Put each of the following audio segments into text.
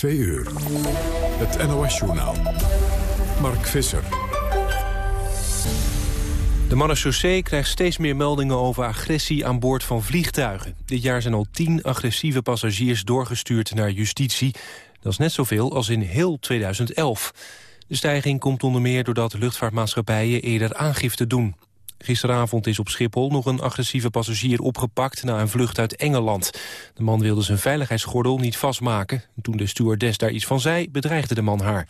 2 uur. Het NOS-journaal. Mark Visser. De marechaussee krijgt steeds meer meldingen over agressie aan boord van vliegtuigen. Dit jaar zijn al tien agressieve passagiers doorgestuurd naar justitie. Dat is net zoveel als in heel 2011. De stijging komt onder meer doordat luchtvaartmaatschappijen eerder aangifte doen. Gisteravond is op Schiphol nog een agressieve passagier opgepakt... na een vlucht uit Engeland. De man wilde zijn veiligheidsgordel niet vastmaken. Toen de stewardess daar iets van zei, bedreigde de man haar.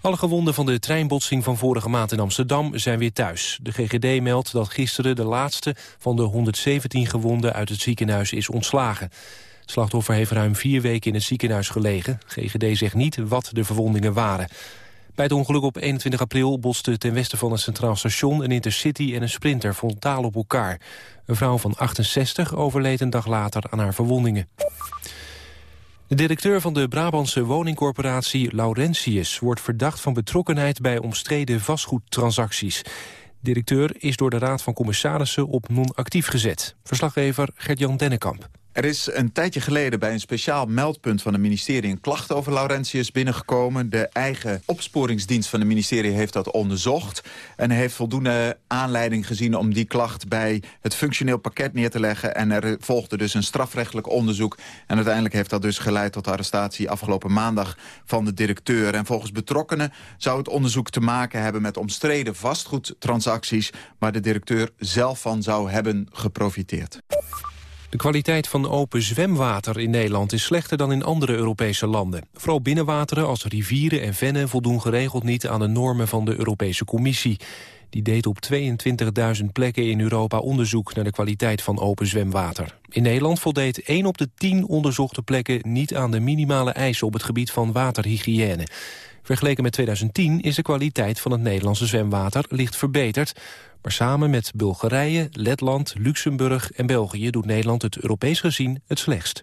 Alle gewonden van de treinbotsing van vorige maand in Amsterdam zijn weer thuis. De GGD meldt dat gisteren de laatste van de 117 gewonden uit het ziekenhuis is ontslagen. Het slachtoffer heeft ruim vier weken in het ziekenhuis gelegen. GGD zegt niet wat de verwondingen waren. Bij het ongeluk op 21 april botsten ten westen van het Centraal Station... een Intercity en een Sprinter frontaal op elkaar. Een vrouw van 68 overleed een dag later aan haar verwondingen. De directeur van de Brabantse woningcorporatie Laurentius... wordt verdacht van betrokkenheid bij omstreden vastgoedtransacties. De directeur is door de Raad van Commissarissen op non-actief gezet. Verslaggever Gert-Jan Dennekamp. Er is een tijdje geleden bij een speciaal meldpunt van het ministerie... een klacht over Laurentius binnengekomen. De eigen opsporingsdienst van het ministerie heeft dat onderzocht... en heeft voldoende aanleiding gezien om die klacht... bij het functioneel pakket neer te leggen. En er volgde dus een strafrechtelijk onderzoek. En uiteindelijk heeft dat dus geleid tot de arrestatie... afgelopen maandag van de directeur. En volgens betrokkenen zou het onderzoek te maken hebben... met omstreden vastgoedtransacties... waar de directeur zelf van zou hebben geprofiteerd. De kwaliteit van open zwemwater in Nederland is slechter dan in andere Europese landen. Vooral binnenwateren als rivieren en vennen voldoen geregeld niet aan de normen van de Europese Commissie. Die deed op 22.000 plekken in Europa onderzoek naar de kwaliteit van open zwemwater. In Nederland voldeed 1 op de 10 onderzochte plekken niet aan de minimale eisen op het gebied van waterhygiëne. Vergeleken met 2010 is de kwaliteit van het Nederlandse zwemwater licht verbeterd. Maar samen met Bulgarije, Letland, Luxemburg en België... doet Nederland het Europees gezien het slechtst.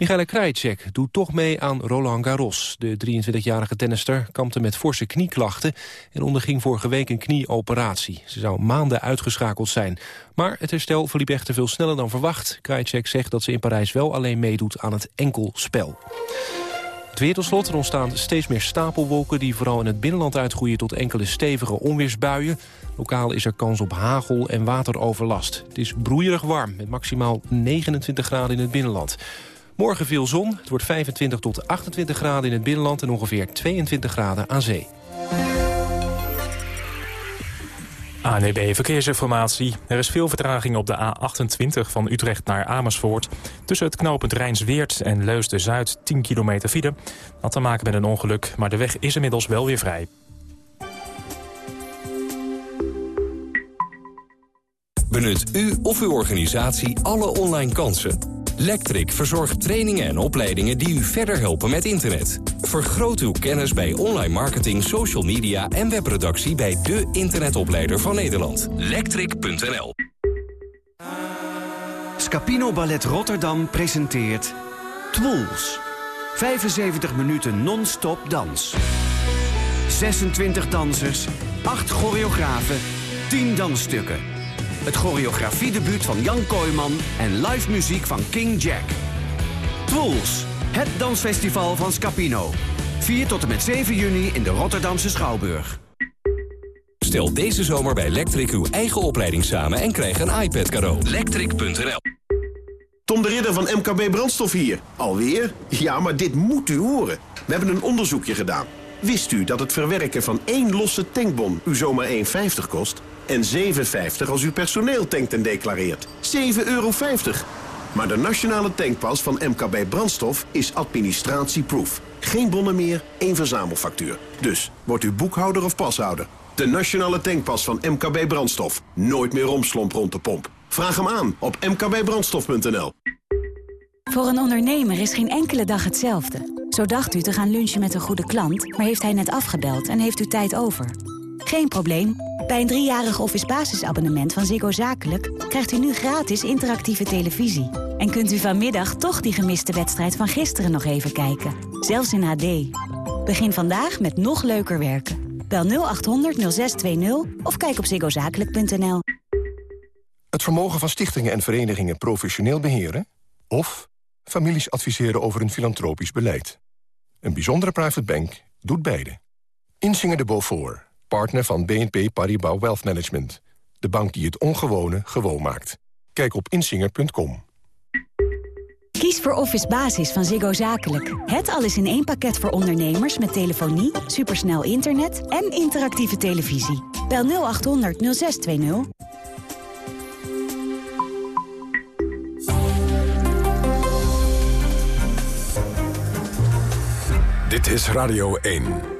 Michaela Krajicek doet toch mee aan Roland Garros. De 23-jarige tennister kampte met forse knieklachten... en onderging vorige week een knieoperatie. Ze zou maanden uitgeschakeld zijn. Maar het herstel verliep echter veel sneller dan verwacht. Krajicek zegt dat ze in Parijs wel alleen meedoet aan het enkelspel. Het weer Er ontstaan steeds meer stapelwolken... die vooral in het binnenland uitgroeien tot enkele stevige onweersbuien. Lokaal is er kans op hagel en wateroverlast. Het is broeierig warm, met maximaal 29 graden in het binnenland. Morgen veel zon. Het wordt 25 tot 28 graden in het binnenland... en ongeveer 22 graden aan zee. ANEB Verkeersinformatie. Er is veel vertraging op de A28 van Utrecht naar Amersfoort. Tussen het knooppunt Rijnsweert en Leusden-Zuid 10 kilometer file. Had te maken met een ongeluk, maar de weg is inmiddels wel weer vrij. Benut u of uw organisatie alle online kansen. Lectric verzorgt trainingen en opleidingen die u verder helpen met internet. Vergroot uw kennis bij online marketing, social media en webproductie bij de internetopleider van Nederland. Lectric.nl Scapino Ballet Rotterdam presenteert Twools. 75 minuten non-stop dans. 26 dansers, 8 choreografen, 10 dansstukken. Het choreografiedebuut van Jan Kooijman en live muziek van King Jack. Twools, het dansfestival van Scapino. 4 tot en met 7 juni in de Rotterdamse Schouwburg. Stel deze zomer bij Electric uw eigen opleiding samen en krijg een iPad cadeau. Electric.nl Tom de Ridder van MKB Brandstof hier. Alweer? Ja, maar dit moet u horen. We hebben een onderzoekje gedaan. Wist u dat het verwerken van één losse tankbon u zomaar 1,50 kost? En 7,50 als u personeel tankt en declareert. 7,50 euro. Maar de nationale tankpas van MKB Brandstof is administratieproof. Geen bonnen meer, één verzamelfactuur. Dus, wordt u boekhouder of pashouder? De nationale tankpas van MKB Brandstof. Nooit meer romslomp rond de pomp. Vraag hem aan op mkbbrandstof.nl. Voor een ondernemer is geen enkele dag hetzelfde. Zo dacht u te gaan lunchen met een goede klant, maar heeft hij net afgebeld en heeft u tijd over. Geen probleem. Bij een driejarig office basisabonnement van Ziggo Zakelijk... krijgt u nu gratis interactieve televisie. En kunt u vanmiddag toch die gemiste wedstrijd van gisteren nog even kijken. Zelfs in HD. Begin vandaag met nog leuker werken. Bel 0800 0620 of kijk op ziggozakelijk.nl. Het vermogen van stichtingen en verenigingen professioneel beheren... of families adviseren over een filantropisch beleid. Een bijzondere private bank doet beide. Insinger de Beaufort, partner van BNP Paribas Wealth Management. De bank die het ongewone gewoon maakt. Kijk op insinger.com. Kies voor Office Basis van Ziggo Zakelijk. Het alles in één pakket voor ondernemers met telefonie, supersnel internet en interactieve televisie. Bel 0800 0620. Dit is Radio 1.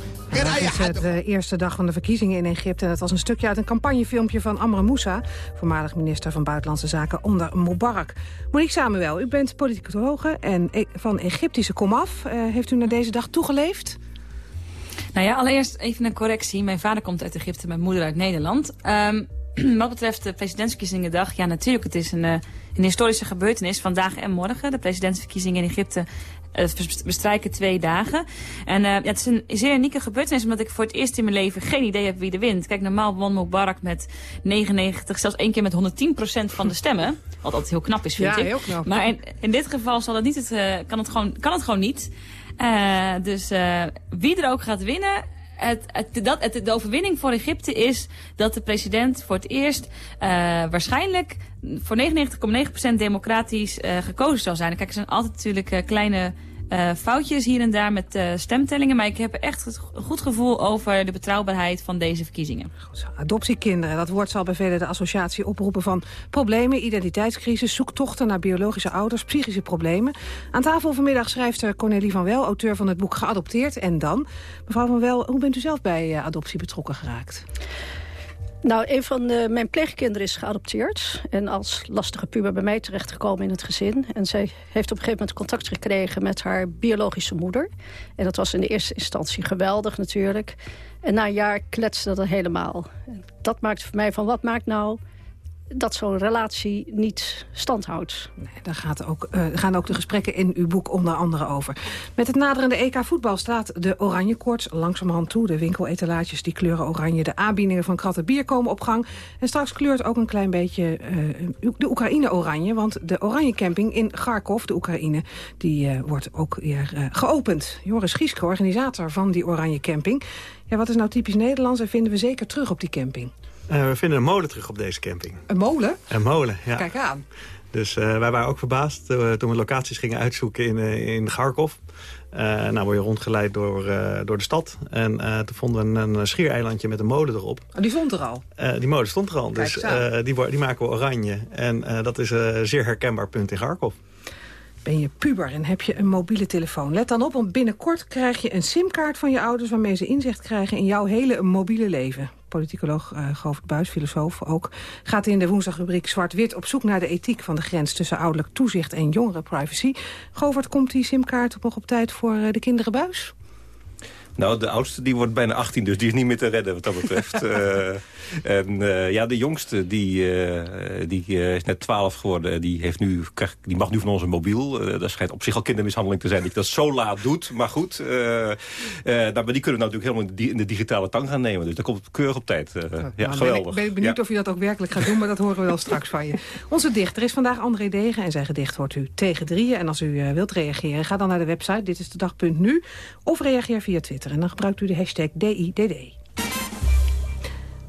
Het is de eerste dag van de verkiezingen in Egypte. En het was een stukje uit een campagnefilmpje van Amr Moussa... voormalig minister van Buitenlandse Zaken onder Mubarak. Monique Samuel, u bent politicologe en e- van Egyptische komaf. Eh, heeft u naar deze dag toegeleefd? Nou ja, allereerst even een correctie. Mijn vader komt uit Egypte, mijn moeder uit Nederland. Ehm, wat betreft de presidentsverkiezingendag, ja natuurlijk, het is een, eh, een historische gebeurtenis vandaag en morgen. De presidentsverkiezingen in Egypte eh, vers- bestrijken twee dagen. En eh, ja, het is een zeer unieke gebeurtenis, omdat ik voor het eerst in mijn leven geen idee heb wie er wint. Kijk, normaal won Mubarak met 99, zelfs één keer met 110% van de stemmen. Wat altijd heel knap is, vind Ja, ik. heel knap. Maar in, in dit geval zal het niet het, eh, kan, het gewoon, kan het gewoon niet. Eh, dus eh, wie er ook gaat winnen, het, het, de overwinning voor Egypte is dat de president voor het eerst eh, waarschijnlijk voor 99,9% democratisch eh, gekozen zal zijn. Kijk, er zijn altijd natuurlijk eh, kleine eh, foutjes hier en daar met eh, stemtellingen. Maar ik heb echt een goed gevoel over de betrouwbaarheid van deze verkiezingen. Adoptiekinderen, dat woord zal bij velen de associatie oproepen van problemen, identiteitscrisis, zoektochten naar biologische ouders, psychische problemen. Aan tafel vanmiddag schrijft Cornelie van Wel, auteur van het boek Geadopteerd en dan. Mevrouw van Wel, hoe bent u zelf bij eh, adoptie betrokken geraakt? Nou, een van mijn pleegkinderen is geadopteerd. En als lastige puber bij mij terechtgekomen in het gezin. En zij heeft op een gegeven moment contact gekregen met haar biologische moeder. En dat was in de eerste instantie geweldig natuurlijk. En na een jaar kletste dat helemaal. Dat maakt voor mij van, wat maakt nou dat zo'n relatie niet standhoudt? Daar gaat ook, eh, gaan ook de gesprekken in uw boek onder andere over. Met het naderende EK voetbal staat de oranje koorts langzamerhand toe. De winkeletalages die kleuren oranje. De aanbiedingen van kratten bier komen op gang. En straks kleurt ook een klein beetje eh, de Oekraïne oranje. Want de oranje camping in Kharkov, de Oekraïne, die eh, wordt ook weer geopend. Joris Gieske, organisator van die oranje camping. Ja, wat is nou typisch Nederlands en vinden we zeker terug op die camping? Eh, we vinden een molen terug op deze camping. Een molen? Een molen, ja. Kijk aan. Dus eh, wij waren ook verbaasd eh, toen we locaties gingen uitzoeken in, in Kharkov. Nou word je rondgeleid door, door de stad. En toen vonden we een, een schiereilandje met een molen erop. Oh, die stond er al. Die molen stond er al, Kijk dus die, die maken we oranje. En dat is een zeer herkenbaar punt in Kharkov. Ben je puber en heb je een mobiele telefoon? Let dan op, want binnenkort krijg je een simkaart van je ouders... waarmee ze inzicht krijgen in jouw hele mobiele leven. Politicoloog uh, Govert Buis, filosoof ook... gaat in de woensdagrubriek Zwart-Wit op zoek naar de ethiek... van de grens tussen ouderlijk toezicht en jongerenprivacy. Govert, komt die simkaart nog op tijd voor uh, de kinderen Buis? Nou, de oudste die wordt bijna 18, dus die is niet meer te redden wat dat betreft. uh, en uh, ja, de jongste die, uh, die is net 12 geworden. Die, heeft nu, krijg, die mag nu van ons een mobiel. dat schijnt op zich al kindermishandeling te zijn dat je dat zo laat doet. Maar goed, nou, maar die kunnen we natuurlijk helemaal in de, in de, digitale tang gaan nemen. Dus dat komt keurig op tijd. ja, nou, geweldig. Ben ik, ben ik benieuwd ja. of u dat ook werkelijk gaat doen, maar dat horen we wel straks van je. Onze dichter is vandaag André Degen en zijn gedicht hoort u tegen drieën. En als u wilt reageren, ga dan naar de website dit is de dag.nu of reageer via Twitter. En dan gebruikt u de hashtag DIDD.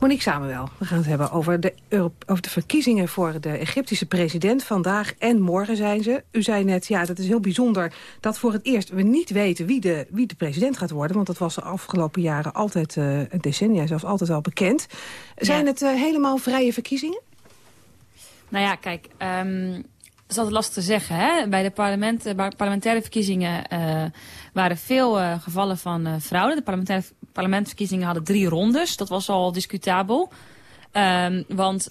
Monique Samuel, we gaan het hebben over de, over de verkiezingen voor de Egyptische president. Vandaag en morgen zijn ze. U zei net, ja, dat is heel bijzonder dat voor het eerst we niet weten wie de, wie de president gaat worden. Want dat was de afgelopen jaren altijd, uh, decennia zelfs altijd al bekend. Zijn ja. het uh, helemaal vrije verkiezingen? Nou ja, kijk, um, dat is altijd lastig te zeggen. Hè? Bij de uh, parlementaire verkiezingen uh, waren veel uh, gevallen van uh, fraude. De parlementaire parlementsverkiezingen hadden drie rondes. Dat was al discutabel. Um, want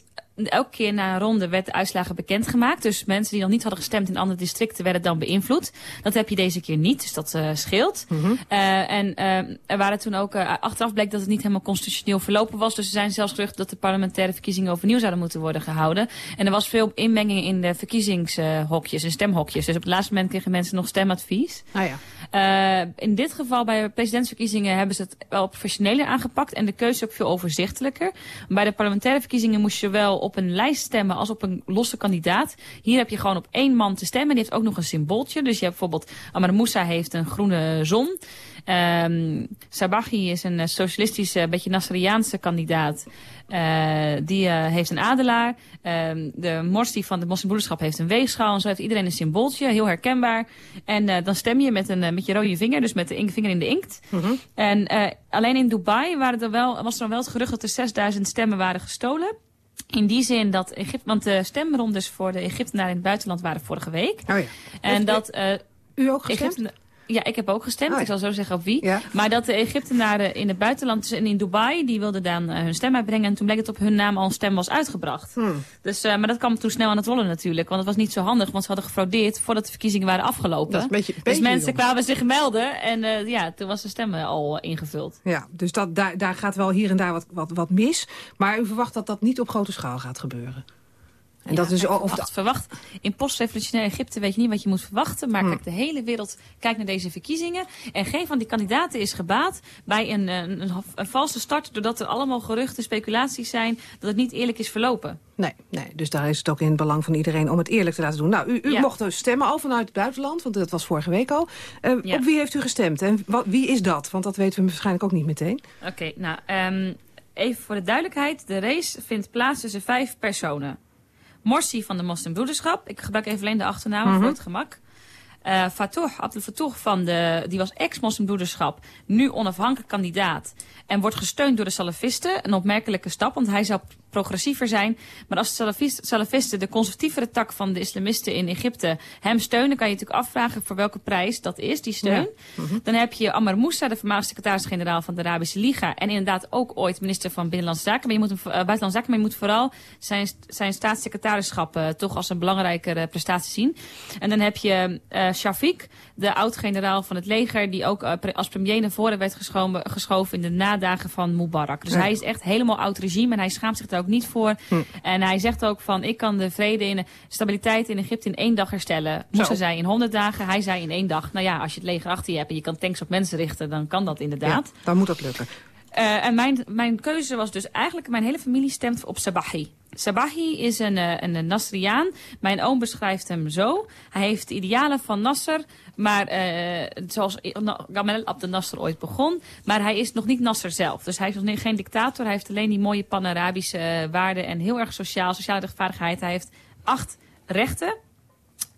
elke keer na een ronde werd de uitslagen bekendgemaakt. Dus mensen die nog niet hadden gestemd in andere districten werden dan beïnvloed. Dat heb je deze keer niet, dus dat uh, scheelt. Mhm. Uh, en uh, er waren toen ook, achteraf bleek dat het niet helemaal constitutioneel verlopen was. Dus er zijn zelfs geruchten dat de parlementaire verkiezingen overnieuw zouden moeten worden gehouden. En er was veel inmenging in de verkiezingshokjes en stemhokjes. Dus op het laatste moment kregen mensen nog stemadvies. Ah ja. In dit geval bij presidentsverkiezingen hebben ze het wel professioneler aangepakt. En de keuze ook veel overzichtelijker. Bij de parlementaire verkiezingen moest je wel op een lijst stemmen als op een losse kandidaat. Hier heb je gewoon op één man te stemmen. Die heeft ook nog een symbooltje. Dus je hebt bijvoorbeeld, Amar Moussa heeft een groene zon. Um, Sabahi is een socialistische, beetje Nasseriaanse kandidaat. Uh, die uh, heeft een adelaar. Uh, de Morsi van de moslimbroederschap heeft een weegschaal. En zo heeft iedereen een symbooltje, heel herkenbaar. En uh, dan stem je met, een, met je rode vinger, dus met de vinger in de inkt. Mm -hmm. En alleen in Dubai waren er wel, was er wel het gerucht dat er 6000 stemmen waren gestolen. In die zin dat Egypte, want de stemrondes voor de Egyptenaren in het buitenland waren vorige week. Oh ja. En dat... u ook gestemd? Egypten, ja, ik heb ook gestemd. Oh, ja. Ik zal zo zeggen op wie. Ja. Maar dat de Egyptenaren in het buitenland dus en in Dubai, die wilden dan uh, hun stem uitbrengen. En toen bleek het op hun naam al een stem was uitgebracht. Hmm. Dus, uh, maar dat kwam toen snel aan het rollen natuurlijk. Want het was niet zo handig, want ze hadden gefraudeerd voordat de verkiezingen waren afgelopen. Dat is een beetje, dus beetje mensen kwamen zich melden en uh, ja, toen was de stem al ingevuld. Ja, dus dat, daar, daar gaat wel hier en daar wat, wat, wat mis. Maar u verwacht dat dat niet op grote schaal gaat gebeuren? En dat of verwacht. In postrevolutionair Egypte weet je niet wat je moet verwachten. Maar Hmm. kijk, de hele wereld kijkt naar deze verkiezingen. En geen van die kandidaten is gebaat bij een, een, een, een valse start. Doordat er allemaal geruchten, speculaties zijn. Dat het niet eerlijk is verlopen. Nee, nee, dus daar is het ook in het belang van iedereen om het eerlijk te laten doen. Nou, u, u Ja. mocht dus stemmen al vanuit het buitenland, want dat was vorige week al. Eh, Ja. Op wie heeft u gestemd en wat, wie is dat? Want dat weten we waarschijnlijk ook niet meteen. Oké, nou, um, even voor de duidelijkheid. De race vindt plaats tussen vijf personen. Morsi van de Moslimbroederschap. Ik gebruik even alleen de achternaam Mhm. voor het gemak. Uh, Fatouh, Abdel Fatouh van de, die was ex-moslimbroederschap, nu onafhankelijk kandidaat. En wordt gesteund door de salafisten. Een opmerkelijke stap, want hij zou progressiever zijn. Maar als de salafist, salafisten, de conservatievere tak van de islamisten in Egypte, hem steunen, kan je natuurlijk afvragen voor welke prijs dat is, die steun. Ja. Mhm. Dan heb je Ammar Moussa, de voormalig secretaris-generaal van de Arabische Liga. En inderdaad ook ooit minister van Binnenlandse Zaken. Maar je moet hem, uh, Buitenlandse Zaken, maar je moet vooral zijn, zijn staatssecretarischap uh, toch als een belangrijke prestatie zien. En dan heb je uh, Shafiq, de oud-generaal van het leger, die ook uh, pre als premier naar voren werd geschoven, geschoven in de nadagen van Mubarak. Dus Ja. hij is echt helemaal oud regime en hij schaamt zich daar ook niet voor. Hm. En hij zegt ook van, ik kan de vrede en de stabiliteit in Egypte in één dag herstellen. Zo. zei in honderd dagen, hij zei in één dag. Nou ja, als je het leger achter je hebt en je kan tanks op mensen richten, dan kan dat inderdaad. Ja, dan moet dat lukken. Uh, en mijn, mijn keuze was dus eigenlijk, mijn hele familie stemt op Sabahi. Sabahi is een, uh, een Nasriaan. Mijn oom beschrijft hem zo. Hij heeft de idealen van Nasser, maar uh, zoals Gamal Abdel Nasser ooit begon. Maar hij is nog niet Nasser zelf. Dus hij is nog geen dictator. Hij heeft alleen die mooie pan-Arabische waarden en heel erg sociaal, sociale rechtvaardigheid. Hij heeft acht rechten.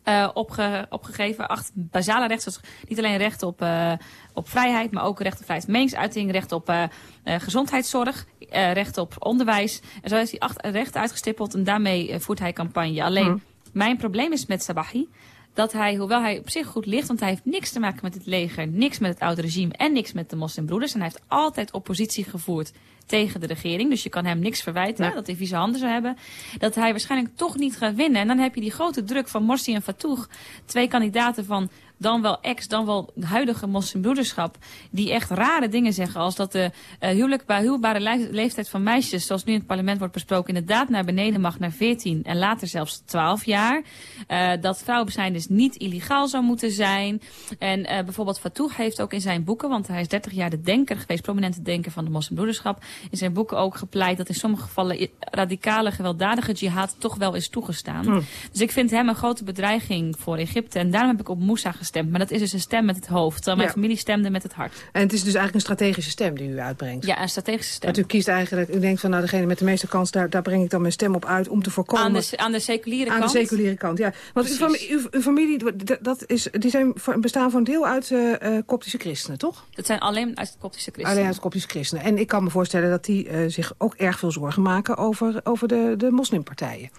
Uh, opge, opgegeven. Acht basale rechten. Dus niet alleen recht op, uh, op vrijheid, maar ook recht op vrijheid van meningsuiting, recht op uh, gezondheidszorg, recht op onderwijs. En zo heeft hij acht rechten uitgestippeld en daarmee voert hij campagne. Alleen, Hmm. mijn probleem is met Sabahi dat hij, hoewel hij op zich goed ligt, want hij heeft niks te maken met het leger, niks met het oude regime en niks met de moslimbroeders. En hij heeft altijd oppositie gevoerd tegen de regering. Dus je kan hem niks verwijten Ja. dat hij vieze handen zou hebben. Dat hij waarschijnlijk toch niet gaat winnen. En dan heb je die grote druk van Morsi en Fatouh. Twee kandidaten van dan wel ex, dan wel huidige moslimbroederschap. Die echt rare dingen zeggen. Als dat de uh, huwelijk bij huwbare le leeftijd van meisjes, zoals nu in het parlement wordt besproken, inderdaad naar beneden mag naar 14 en later zelfs 12 jaar. Uh, dat vrouwenbezijn dus niet illegaal zou moeten zijn. En uh, bijvoorbeeld Fatouh heeft ook in zijn boeken, want hij is 30 jaar de denker geweest, prominente denker van de moslimbroederschap, in zijn boeken ook gepleit dat in sommige gevallen radicale, gewelddadige jihad toch wel is toegestaan. Hmm. Dus ik vind hem een grote bedreiging voor Egypte. En daarom heb ik op Moussa gestemd. Maar dat is dus een stem met het hoofd. Terwijl mijn Ja. familie stemde met het hart. En het is dus eigenlijk een strategische stem die u uitbrengt. Ja, een strategische stem. Want u kiest eigenlijk, u denkt van nou degene met de meeste kans, daar, daar breng ik dan mijn stem op uit om te voorkomen. Aan de, aan de seculiere Aan kant. de seculiere kant, ja. Want uw, uw, uw familie, dat is, die zijn, voor- bestaan voor een deel uit eh, koptische christenen, toch? Dat zijn alleen uit koptische christenen. Alleen uit koptische christenen. En ik kan me voorstellen dat die eh, zich ook erg veel zorgen maken over, over de, de moslimpartijen.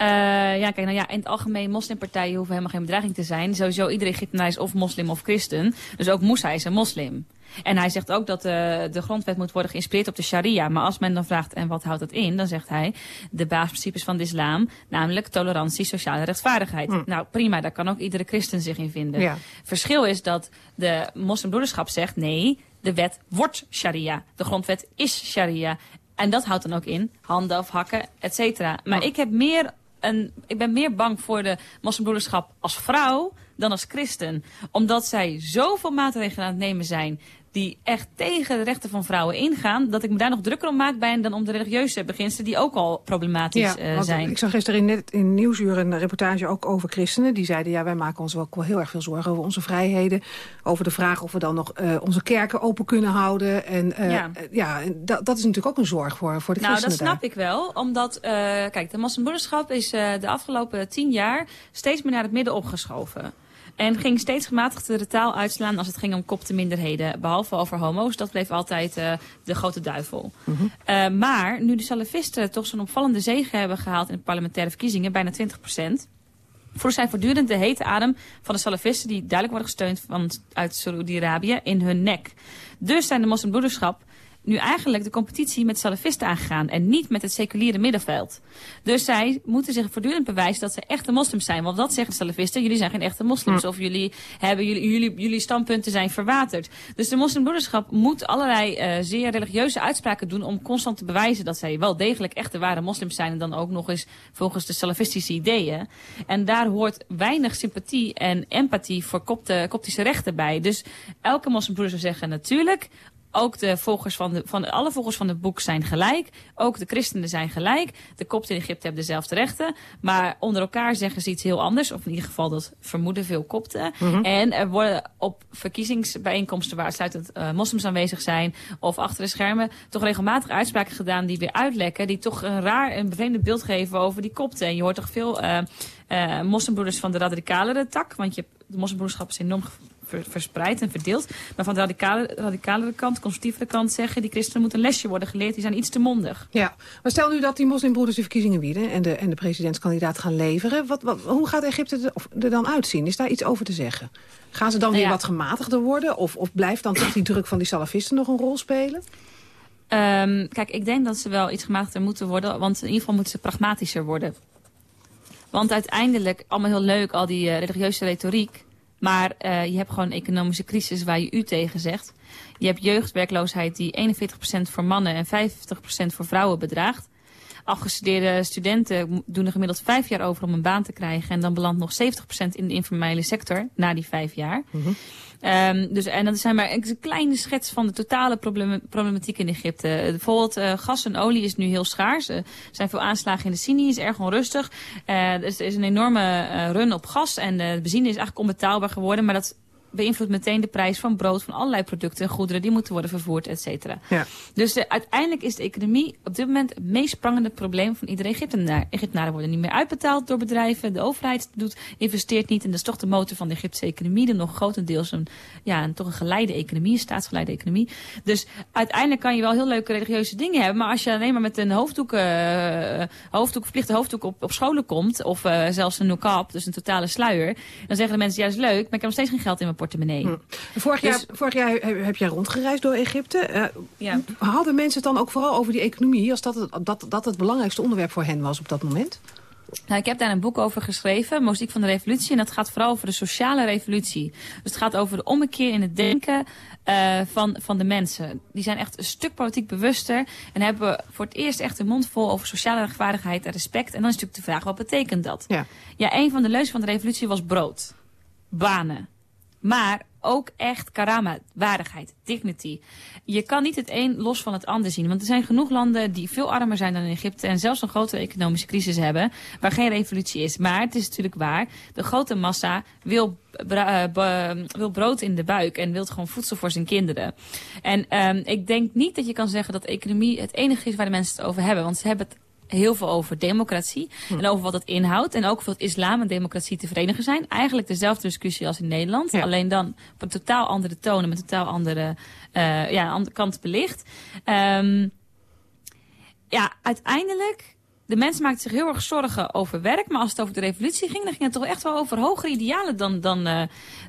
Uh, ja, kijk, nou ja, in het algemeen moslimpartijen hoeven helemaal geen bedreiging te zijn. Sowieso iedere Egyptenaar is of moslim of christen. Dus ook Moussa is een moslim. En hij zegt ook dat uh, de grondwet moet worden geïnspireerd op de sharia. Maar als men dan vraagt, en wat houdt dat in? Dan zegt hij, de basisprincipes van de islam, namelijk tolerantie, sociale rechtvaardigheid. Hm. Nou, prima, daar kan ook iedere christen zich in vinden. Ja. Verschil is dat de moslimbroederschap zegt, nee, de wet wordt sharia. De grondwet is sharia. En dat houdt dan ook in handen afhakken, et cetera. Maar ik, heb meer een, ik ben meer bang voor de moslimbroederschap als vrouw dan als christen. Omdat zij zoveel maatregelen aan het nemen zijn die echt tegen de rechten van vrouwen ingaan... dat ik me daar nog drukker om maak bij dan om de religieuze beginselen... die ook al problematisch ja, uh, zijn. Ik zag gisteren in, net in Nieuwsuur een reportage ook over christenen. Die zeiden, ja, wij maken ons ook wel heel erg veel zorgen over onze vrijheden. Over de vraag of we dan nog uh, onze kerken open kunnen houden. En uh, ja, ja dat, dat is natuurlijk ook een zorg voor, voor de nou, christenen Nou, dat snap ik wel. Omdat, kijk, de moslimbroederschap is de afgelopen tien jaar... steeds meer naar het midden opgeschoven. En ging steeds gematigder de taal uitslaan als het ging om kopte minderheden. Behalve over homo's, dat bleef altijd uh, de grote duivel. Mm -hmm. uh, maar nu de salafisten toch zo'n opvallende zege hebben gehaald in de parlementaire verkiezingen, bijna 20 procent. Voeren zij voortdurend de hete adem van de salafisten die duidelijk worden gesteund van, uit Saudi-Arabië in hun nek. Dus zijn de moslimbroederschap nu eigenlijk de competitie met salafisten aangegaan en niet met het seculiere middenveld. Dus zij moeten zich voortdurend bewijzen dat ze echte moslims zijn. Want dat zeggen salafisten, jullie zijn geen echte moslims hm. of jullie, hebben, jullie, jullie, jullie standpunten zijn verwaterd. Dus de moslimbroederschap moet allerlei uh, zeer religieuze uitspraken doen om constant te bewijzen dat zij wel degelijk echte ware moslims zijn en dan ook nog eens volgens de salafistische ideeën. En daar hoort weinig sympathie en empathie voor kopte, koptische rechten bij. Dus elke moslimbroeder zou zeggen natuurlijk ook de volgers van de, van alle volgers van het boek zijn gelijk. Ook de christenen zijn gelijk. De kopten in Egypte hebben dezelfde rechten. Maar onder elkaar zeggen ze iets heel anders. Of in ieder geval dat vermoeden veel kopten. Mm En er worden op verkiezingsbijeenkomsten waar uitsluitend uh, moslims aanwezig zijn. Of achter de schermen toch regelmatig uitspraken gedaan die weer uitlekken. Die toch een raar en bevreemde beeld geven over die kopten. En je hoort toch veel uh, uh, moslimbroeders van de radicalere tak. Want je, de moslimbroederschap is enorm verspreid en verdeeld. Maar van de radicale, radicalere kant, conservatieve kant zeggen... die christenen moeten een lesje worden geleerd, die zijn iets te mondig. Ja, maar stel nu dat die moslimbroeders de verkiezingen bieden... en de, en de presidentskandidaat gaan leveren. Wat, wat, hoe gaat Egypte er, dan uitzien? Is daar iets over te zeggen? Gaan ze dan weer wat gematigder worden? Of, of blijft dan toch die druk van die salafisten nog een rol spelen? Um, kijk, ik denk dat ze wel iets gematigder moeten worden. Want in ieder geval moeten ze pragmatischer worden. Want uiteindelijk, allemaal heel leuk, al die uh, religieuze retoriek... Maar uh, je hebt gewoon economische crisis waar je u tegen zegt. Je hebt jeugdwerkloosheid die 41% voor mannen en 50% voor vrouwen bedraagt. Afgestudeerde studenten doen er gemiddeld vijf jaar over om een baan te krijgen. En dan belandt nog 70% in de informele sector na die vijf jaar. -hmm. Um, dus, en dat zijn maar een kleine schets van de totale problematiek in Egypte. Bijvoorbeeld uh, gas en olie is nu heel schaars. Er zijn veel aanslagen in de Sinai, is erg onrustig. Er is een enorme run op gas en de benzine is eigenlijk onbetaalbaar geworden. Maar dat beïnvloedt meteen de prijs van brood, van allerlei producten en goederen die moeten worden vervoerd, et cetera. Ja. Dus de, uiteindelijk is de economie op dit moment het meest sprangende probleem van iedere Egyptenaar. Egyptenaren worden niet meer uitbetaald door bedrijven, de overheid doet, investeert niet en dat is toch de motor van de Egyptische economie, die nog grotendeels een, ja, een, toch een geleide economie, een staatsgeleide economie. Dus uiteindelijk kan je wel heel leuke religieuze dingen hebben, maar als je alleen maar met een hoofddoek, uh, hoofddoek verplichte hoofddoek op, op scholen komt, of uh, zelfs een nukab, dus een totale sluier, dan zeggen de mensen, ja, is leuk, maar ik heb nog steeds geen geld in mijn portemonnee. Hm. Vorig, jaar, dus- vorig jaar heb jij rondgereisd door Egypte. Uh, ja. Hadden mensen het dan ook vooral over die economie... als dat het, dat, dat het belangrijkste onderwerp voor hen was op dat moment? Nou, ik heb daar een boek over geschreven, Muziek van de Revolutie. En dat gaat vooral over de sociale revolutie. Dus het gaat over de ommekeer in het denken uh, van, van de mensen. Die zijn echt een stuk politiek bewuster. En hebben voor het eerst echt een mond vol over sociale rechtvaardigheid en respect. En dan is natuurlijk de vraag, wat betekent dat? Ja, ja een van de leuzen van de revolutie was brood. Banen. Maar ook echt karama, waardigheid, dignity. Je kan niet het een los van het ander zien. Want er zijn genoeg landen die veel armer zijn dan Egypte... en zelfs een grote economische crisis hebben... waar geen revolutie is. Maar het is natuurlijk waar, de grote massa wil, uh, wil brood in de buik... en wil gewoon voedsel voor zijn kinderen. En um, ik denk niet dat je kan zeggen dat economie het enige is... waar de mensen het over hebben. Want ze hebben het heel veel over democratie. Hm. En over wat het inhoudt. En ook of het islam en democratie te verenigen zijn. Eigenlijk dezelfde discussie als in Nederland. Alleen dan op een totaal andere toon en met een totaal andere, uh, ja, andere kant belicht. Um, ja, uiteindelijk de mensen maakten zich heel erg zorgen over werk. Maar als het over de revolutie ging, dan ging het toch echt wel over hogere idealen dan, dan, uh,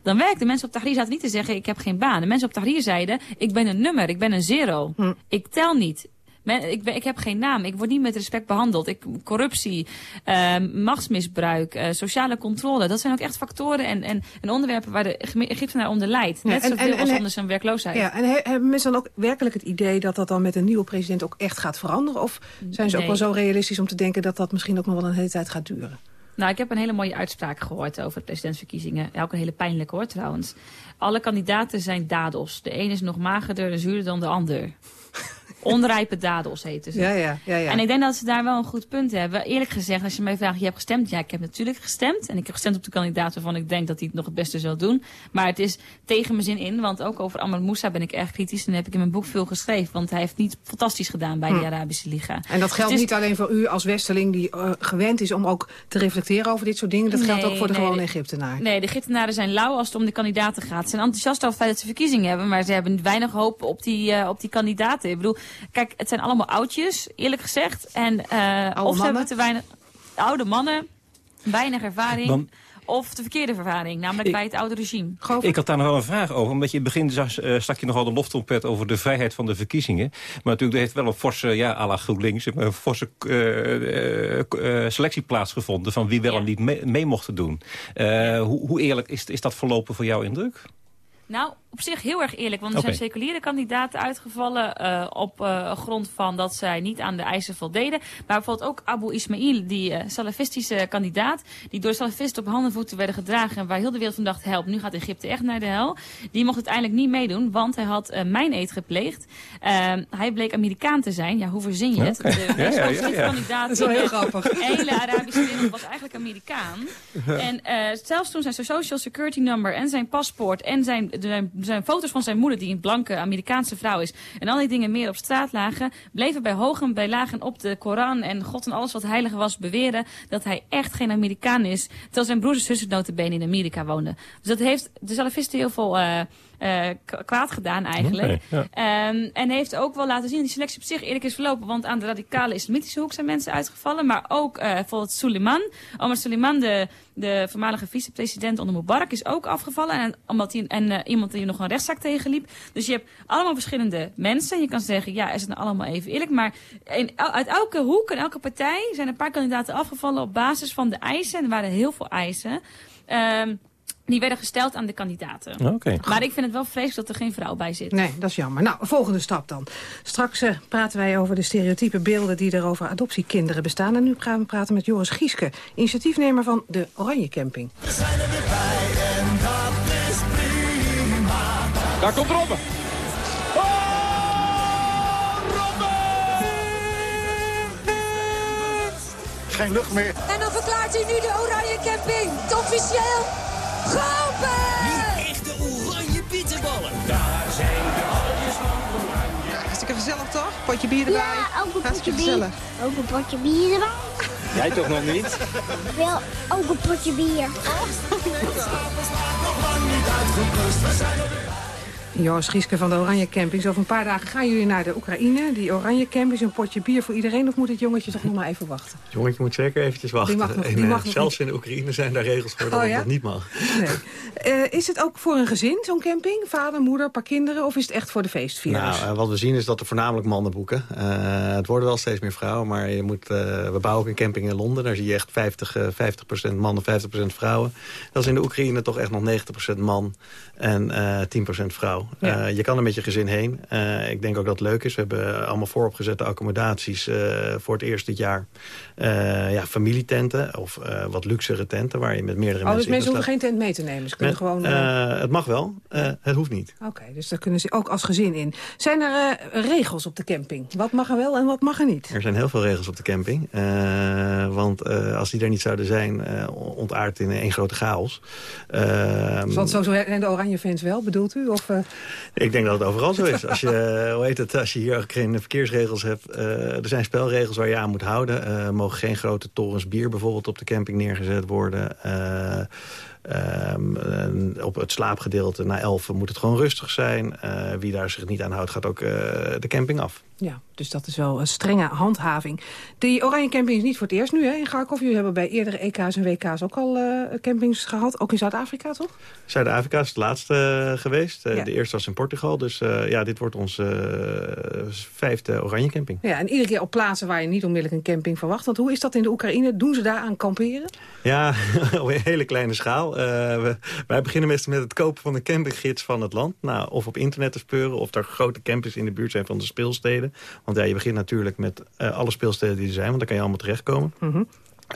dan werk. De mensen op Tahrir zaten niet te zeggen, ik heb geen baan. De mensen op Tahrir zeiden, ik ben een nummer, ik ben een zero. Hm. Ik tel niet. Men, ik, ik, heb geen naam. Ik word niet met respect behandeld. Ik, corruptie, uh, machtsmisbruik, uh, sociale controle. Dat zijn ook echt factoren en, en, en onderwerpen waar de Egyptenaar onder leidt. Net ja, zoveel als onder zijn werkloosheid. Ja, en hebben mensen dan ook werkelijk het idee dat dat dan met een nieuwe president ook echt gaat veranderen? Of zijn ze Nee. ook wel zo realistisch om te denken dat dat misschien ook nog wel een hele tijd gaat duren? Nou, ik heb een hele mooie uitspraak gehoord over de presidentsverkiezingen. Ook een hele pijnlijke hoor trouwens. Alle kandidaten zijn dadels. De een is nog magerder en zuurder dan de ander. Onrijpe dadels heten ze. Ja, ja, ja, ja. En ik denk dat ze daar wel een goed punt hebben. Eerlijk gezegd, als je mij vraagt, je hebt gestemd? Ja, ik heb natuurlijk gestemd. En ik heb gestemd op de kandidaat waarvan ik denk dat hij het nog het beste zal doen. Maar het is tegen mijn zin in, want ook over Ahmad Moussa ben ik erg kritisch. En heb ik in mijn boek veel geschreven, want hij heeft niet fantastisch gedaan bij Hm. de Arabische Liga. En dat geldt niet alleen voor u als Westerling die uh, gewend is om ook te reflecteren over dit soort dingen. Dat geldt ook voor de nee, gewone Egyptenaar. Nee, de Egyptenaren zijn lauw als het om de kandidaten gaat. Ze zijn enthousiast over het feit dat ze verkiezingen hebben, maar ze hebben weinig hoop op die, uh, op die kandidaten. Ik bedoel, kijk, het zijn allemaal oudjes, eerlijk gezegd. En uh, of ze hebben te weinig oude mannen, weinig ervaring. Dan- Of de verkeerde ervaring, namelijk Ik- bij het oude regime. Ik had daar nog wel een vraag over. Omdat je in het begin zag, eh, stak je nogal de loftrompet over de vrijheid van de verkiezingen. Maar natuurlijk er heeft wel een forse, ja, à la GroenLinks, een forse eh, eh, eh, selectie plaatsgevonden van wie wel en niet mee, mee mochten doen. Eh, hoe, hoe eerlijk is, is dat verlopen voor jouw indruk? Nou, op zich heel erg eerlijk. Want er zijn seculiere kandidaten uitgevallen uh, op uh, grond van dat zij niet aan de eisen voldeden. Maar bijvoorbeeld ook Abu Ismail, die uh, salafistische kandidaat, die door salafisten op handen en voeten werden gedragen. En waar heel de wereld van dacht, help, nu gaat Egypte echt naar de hel. Die mocht uiteindelijk niet meedoen, want hij had uh, mijn eet gepleegd. Ehm, hij bleek Amerikaan te zijn. Ja, hoe verzin je het? De Ja, meest ja, ja, conservatieve ja. kandidaat Dat is wel heel de grappig. hele Arabische wereld was eigenlijk Amerikaan. En uh, zelfs toen zijn social security number en zijn paspoort en zijn, zijn, zijn foto's van zijn moeder, die een blanke Amerikaanse vrouw is, en al die dingen meer op straat lagen, bleven bij hoog en bij laag en op de Koran en God en alles wat heilig was beweren dat hij echt geen Amerikaan is, terwijl zijn broers en zussen notabene in Amerika woonden. Dus dat heeft de salafisten heel veel... Uh, kwaad gedaan eigenlijk. Ja. Um, en heeft ook wel laten zien dat die selectie op zich eerlijk is verlopen. Want aan de radicale islamitische hoek zijn mensen uitgevallen. Maar ook uh, bijvoorbeeld Suleiman. Omar Suleiman, de, de voormalige vicepresident onder Mubarak, is ook afgevallen. En, omdat hij, en uh, iemand die nog een rechtszaak tegenliep. Dus je hebt allemaal verschillende mensen. Je kan zeggen, ja, is het nou allemaal even eerlijk. Maar in, uit elke hoek en elke partij zijn een paar kandidaten afgevallen op basis van de eisen. En er waren heel veel eisen. Um, die werden gesteld aan de kandidaten. Okay. Maar ik vind het wel vreselijk dat er geen vrouw bij zit. Nee, dat is jammer. Nou, volgende stap dan. Straks uh, praten wij over de stereotype beelden die er over adoptiekinderen bestaan. En nu gaan we praten met Joris Gieske, initiatiefnemer van de Oranje Camping. We zijn er weer bij en dat is prima. Daar komt Robben. Geen lucht meer. En dan verklaart hij nu de Oranje Camping officieel geopend! Nu echte oranje bitterballen. Daar zijn de oudjes van oranje. Hartstikke gezellig toch? Potje bier erbij. Ja, ook een potje bier. gezellig. Ook een potje bier erbij. Jij toch nog niet? Wil ook een potje bier. Joris Gieske van de Oranje Camping. Zo over een paar dagen gaan jullie naar de Oekraïne. Die Oranje Camping is een potje bier voor iedereen. Of moet het jongetje toch nog maar even wachten? Het jongetje moet zeker eventjes wachten. Die mag nog- die En, uh, mag nog zelfs in de Oekraïne zijn daar regels voor dat Oh, het ja? nog niet mag. Nee. Uh, is het ook voor een gezin, zo'n camping? Vader, moeder, paar kinderen? Of is het echt voor de feestvierders? Nou, uh, wat we zien is dat er voornamelijk mannen boeken. Uh, het worden wel steeds meer vrouwen, maar je moet, we bouwen ook een camping in Londen. Daar zie je echt 50, 50% mannen, 50% vrouwen. Dat is in de Oekraïne toch echt nog 90% man en 10% Ja. je kan er met je gezin heen. Uh, ik denk ook dat het leuk is. We hebben allemaal vooropgezette accommodaties uh, voor het eerst dit jaar. Ja, familietenten of wat luxere tenten waar je met meerdere oh, mensen... dus mensen hoeven geen tent mee te nemen? Ze kunnen gewoon... het mag wel, het hoeft niet. Oké, okay, dus daar kunnen ze ook als gezin in. Zijn er regels op de camping? Wat mag er wel en wat mag er niet? Er zijn heel veel regels op de camping. want als die er niet zouden zijn, ontaart in één grote chaos. want zo zijn de oranje fans wel, bedoelt u? Of, ik denk dat het overal zo is. Als je, hoe heet het, als je hier geen verkeersregels hebt. Uh, er zijn spelregels waar je aan moet houden. Er uh, mogen geen grote torens bier bijvoorbeeld op de camping neergezet worden. Uh, Ehm, op het slaapgedeelte na 11 moet het gewoon rustig zijn. Eh, wie daar zich niet aan houdt, gaat ook eh, de camping af. Ja, dus dat is wel een strenge handhaving. Die Oranje Camping is niet voor het eerst nu hè, in Garkov. Jullie hebben bij eerdere EK's en WK's ook al uh, campings gehad. Ook in Zuid-Afrika, toch? Zuid-Afrika is het laatste geweest. Ja. De eerste was in Portugal. Dus ja, dit wordt onze vijfde Oranje Camping. Ja, en iedere keer op plaatsen waar je niet onmiddellijk een camping verwacht. Want hoe is dat in de Oekraïne? Doen ze daar aan kamperen? Ja, op een hele kleine schaal. we, wij beginnen meestal met het kopen van een campinggids van het land. Nou, of op internet te speuren of er grote campings in de buurt zijn van de speelsteden. Want ja, je begint natuurlijk met alle speelsteden die er zijn, want daar kan je allemaal terechtkomen. Mm -hmm.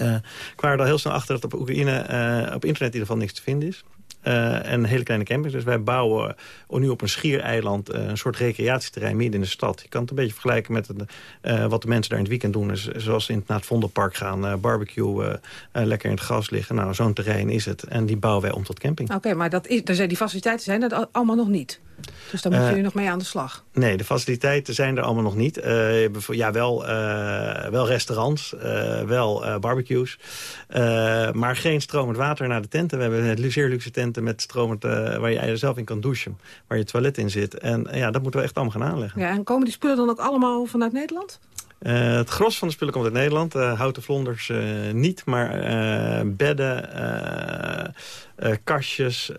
uh, ik kwam er al heel snel achter dat op Oekraïne uh, op internet in ieder geval niks te vinden is. Uh, en hele kleine campings. Dus wij bouwen nu op een schiereiland uh, een soort recreatieterrein midden in de stad. Je kan het een beetje vergelijken met uh, wat de mensen daar in het weekend doen. Dus, zoals ze naar het Vondelpark gaan, barbecue, lekker in het gas liggen. Nou, zo'n terrein is het. En die bouwen wij om tot camping. Oké, okay, maar dat is, dus die faciliteiten zijn er allemaal nog niet? Dus daar moeten jullie nog mee aan de slag? Nee, de faciliteiten zijn er allemaal nog niet. ja, wel, wel restaurants, wel barbecues. maar geen stromend water naar de tenten. We hebben zeer luxe met stromend, uh, waar je zelf in kan douchen. Waar je toilet in zit. En uh, ja, dat moeten we echt allemaal gaan aanleggen. Ja, en komen die spullen dan ook allemaal vanuit Nederland? Uh, het gros van de spullen komt uit Nederland. houten vlonders niet, maar bedden, kastjes,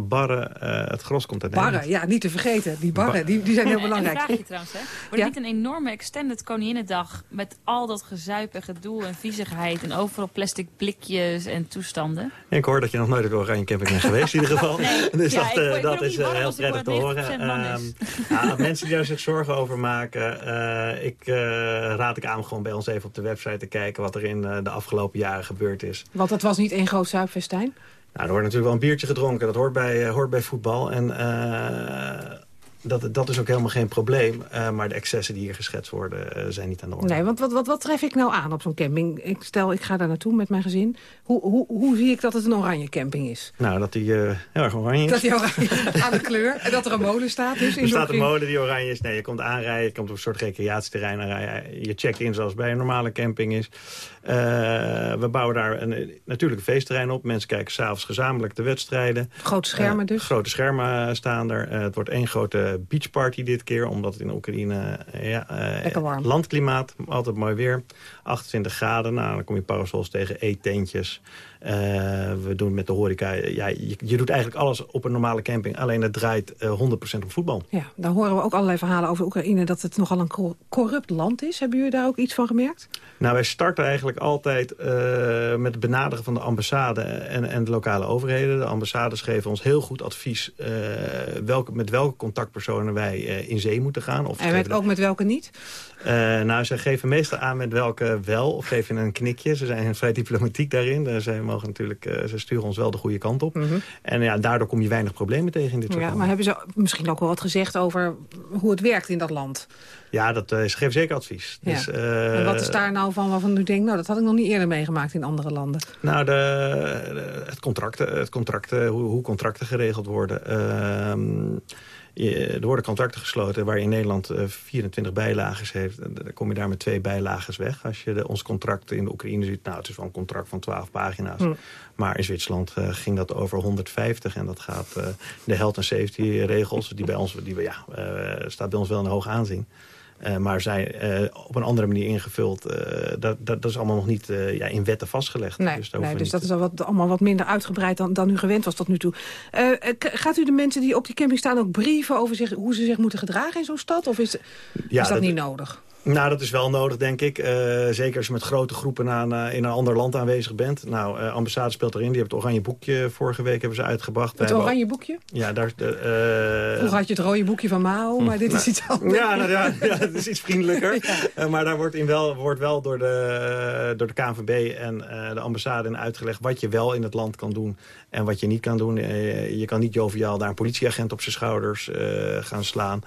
barren. het gros komt uit barren, ja, niet te vergeten. Die barren, Bar die, die zijn heel belangrijk. En een vraagje trouwens, hè. Wordt ja? niet een enorme extended Koninginnedag... met al dat gezuip en gedoe en viezigheid... en overal plastic blikjes en toestanden? Ja, ik hoor dat je nog nooit op de Oranje Camping bent geweest in ieder geval. Nee, dus ja, dat, ik, ik dat is uh, heel prettig te horen. Uh, ja, mensen die daar zich zorgen over maken... Uh, ik raad ik aan gewoon bij ons even op de website te kijken... wat er in de afgelopen jaren gebeurd is. Want het was niet één groot zuipfestijn? Nou, er wordt natuurlijk wel een biertje gedronken. Dat hoort bij, hoort bij voetbal. En dat, dat is ook helemaal geen probleem. Uh, maar de excessen die hier geschetst worden uh, zijn niet aan de orde. Nee, want wat, wat, wat tref ik nou aan op zo'n camping? Ik stel, ik ga daar naartoe met mijn gezin. Hoe, hoe, hoe zie ik dat het een oranje camping is? Nou, dat die uh, heel erg oranje is. Dat die oranje aan de kleur. En dat er een molen staat. Dus er staat een molen die oranje is. Nee, je komt aanrijden. Je komt op een soort recreatieterrein aanrijden. Je check in zoals bij een normale camping is. we bouwen daar een, natuurlijk een feestterrein op. Mensen kijken s'avonds gezamenlijk de wedstrijden. Grote schermen dus? Grote schermen staan er. het wordt één grote beachparty dit keer. Omdat het in Oekraïne ja, uh, landklimaat, altijd mooi weer. 28 graden, nou, dan kom je parasols tegen, eetentjes. Uh, we doen met de horeca, ja, je, je, doet eigenlijk alles op een normale camping. Alleen het draait uh, 100% om voetbal. Ja, daar horen we ook allerlei verhalen over Oekraïne... dat het nogal een corrupt land is. Hebben jullie daar ook iets van gemerkt? Nou, wij starten eigenlijk altijd uh, met het benaderen van de ambassade... En, en de lokale overheden. De ambassades geven ons heel goed advies... welke, met welke contactpersonen wij in zee moeten gaan. Of en met, ook met welke niet? Nou, ze geven meestal aan met welke wel, of geven een knikje. Ze zijn vrij diplomatiek daarin. Ze mogen natuurlijk, uh, ze sturen ons wel de goede kant op. Mm -hmm. En ja, daardoor kom je weinig problemen tegen in dit soort Ja, landen. maar hebben ze misschien ook wel wat gezegd over hoe het werkt in dat land? Ja, dat, uh, ze geven zeker advies. Ja. Dus, uh, en wat is daar nou van waarvan u denkt... nou, dat had ik nog niet eerder meegemaakt in andere landen? Nou, de, de, het contracten, het contracten hoe, hoe contracten geregeld worden... Je, er worden contracten gesloten waar je in Nederland uh, 24 bijlages heeft. Dan kom je daar met twee bijlages weg. Als je de, ons contract in de Oekraïne ziet, nou het is wel een contract van 12 pagina's. Hm. Maar in Zwitserland uh, ging dat over 150. En dat gaat uh, de health and safety regels, die bij ons, die, ja, staat bij ons wel in hoog aanzien. Uh, maar zij uh, op een andere manier ingevuld. Uh, dat, dat, dat, is allemaal nog niet ja, in wetten vastgelegd. Nee, dus, nee, dus dat is al wat, allemaal wat minder uitgebreid dan, dan u gewend was tot nu toe. gaat u de mensen die op die camping staan ook brieven over zich, hoe ze zich moeten gedragen in zo'n stad? Of is, ja, is dat, dat niet nodig? Nou, dat is wel nodig, denk ik. Uh, zeker als je met grote groepen aan, uh, in een ander land aanwezig bent. Nou, uh, ambassade speelt erin. Die hebben het oranje boekje vorige week hebben ze uitgebracht. Het oranje boekje? Ja, daar... Vroeger had je het rode boekje van Mao, maar dit nou, is iets anders. Ja, nou, ja, ja, het is iets vriendelijker. ja. maar daar wordt, in wel, wordt wel door de, door de KNVB en de ambassade in uitgelegd... wat je wel in het land kan doen en wat je niet kan doen. je kan niet joviaal daar een politieagent op zijn schouders gaan slaan.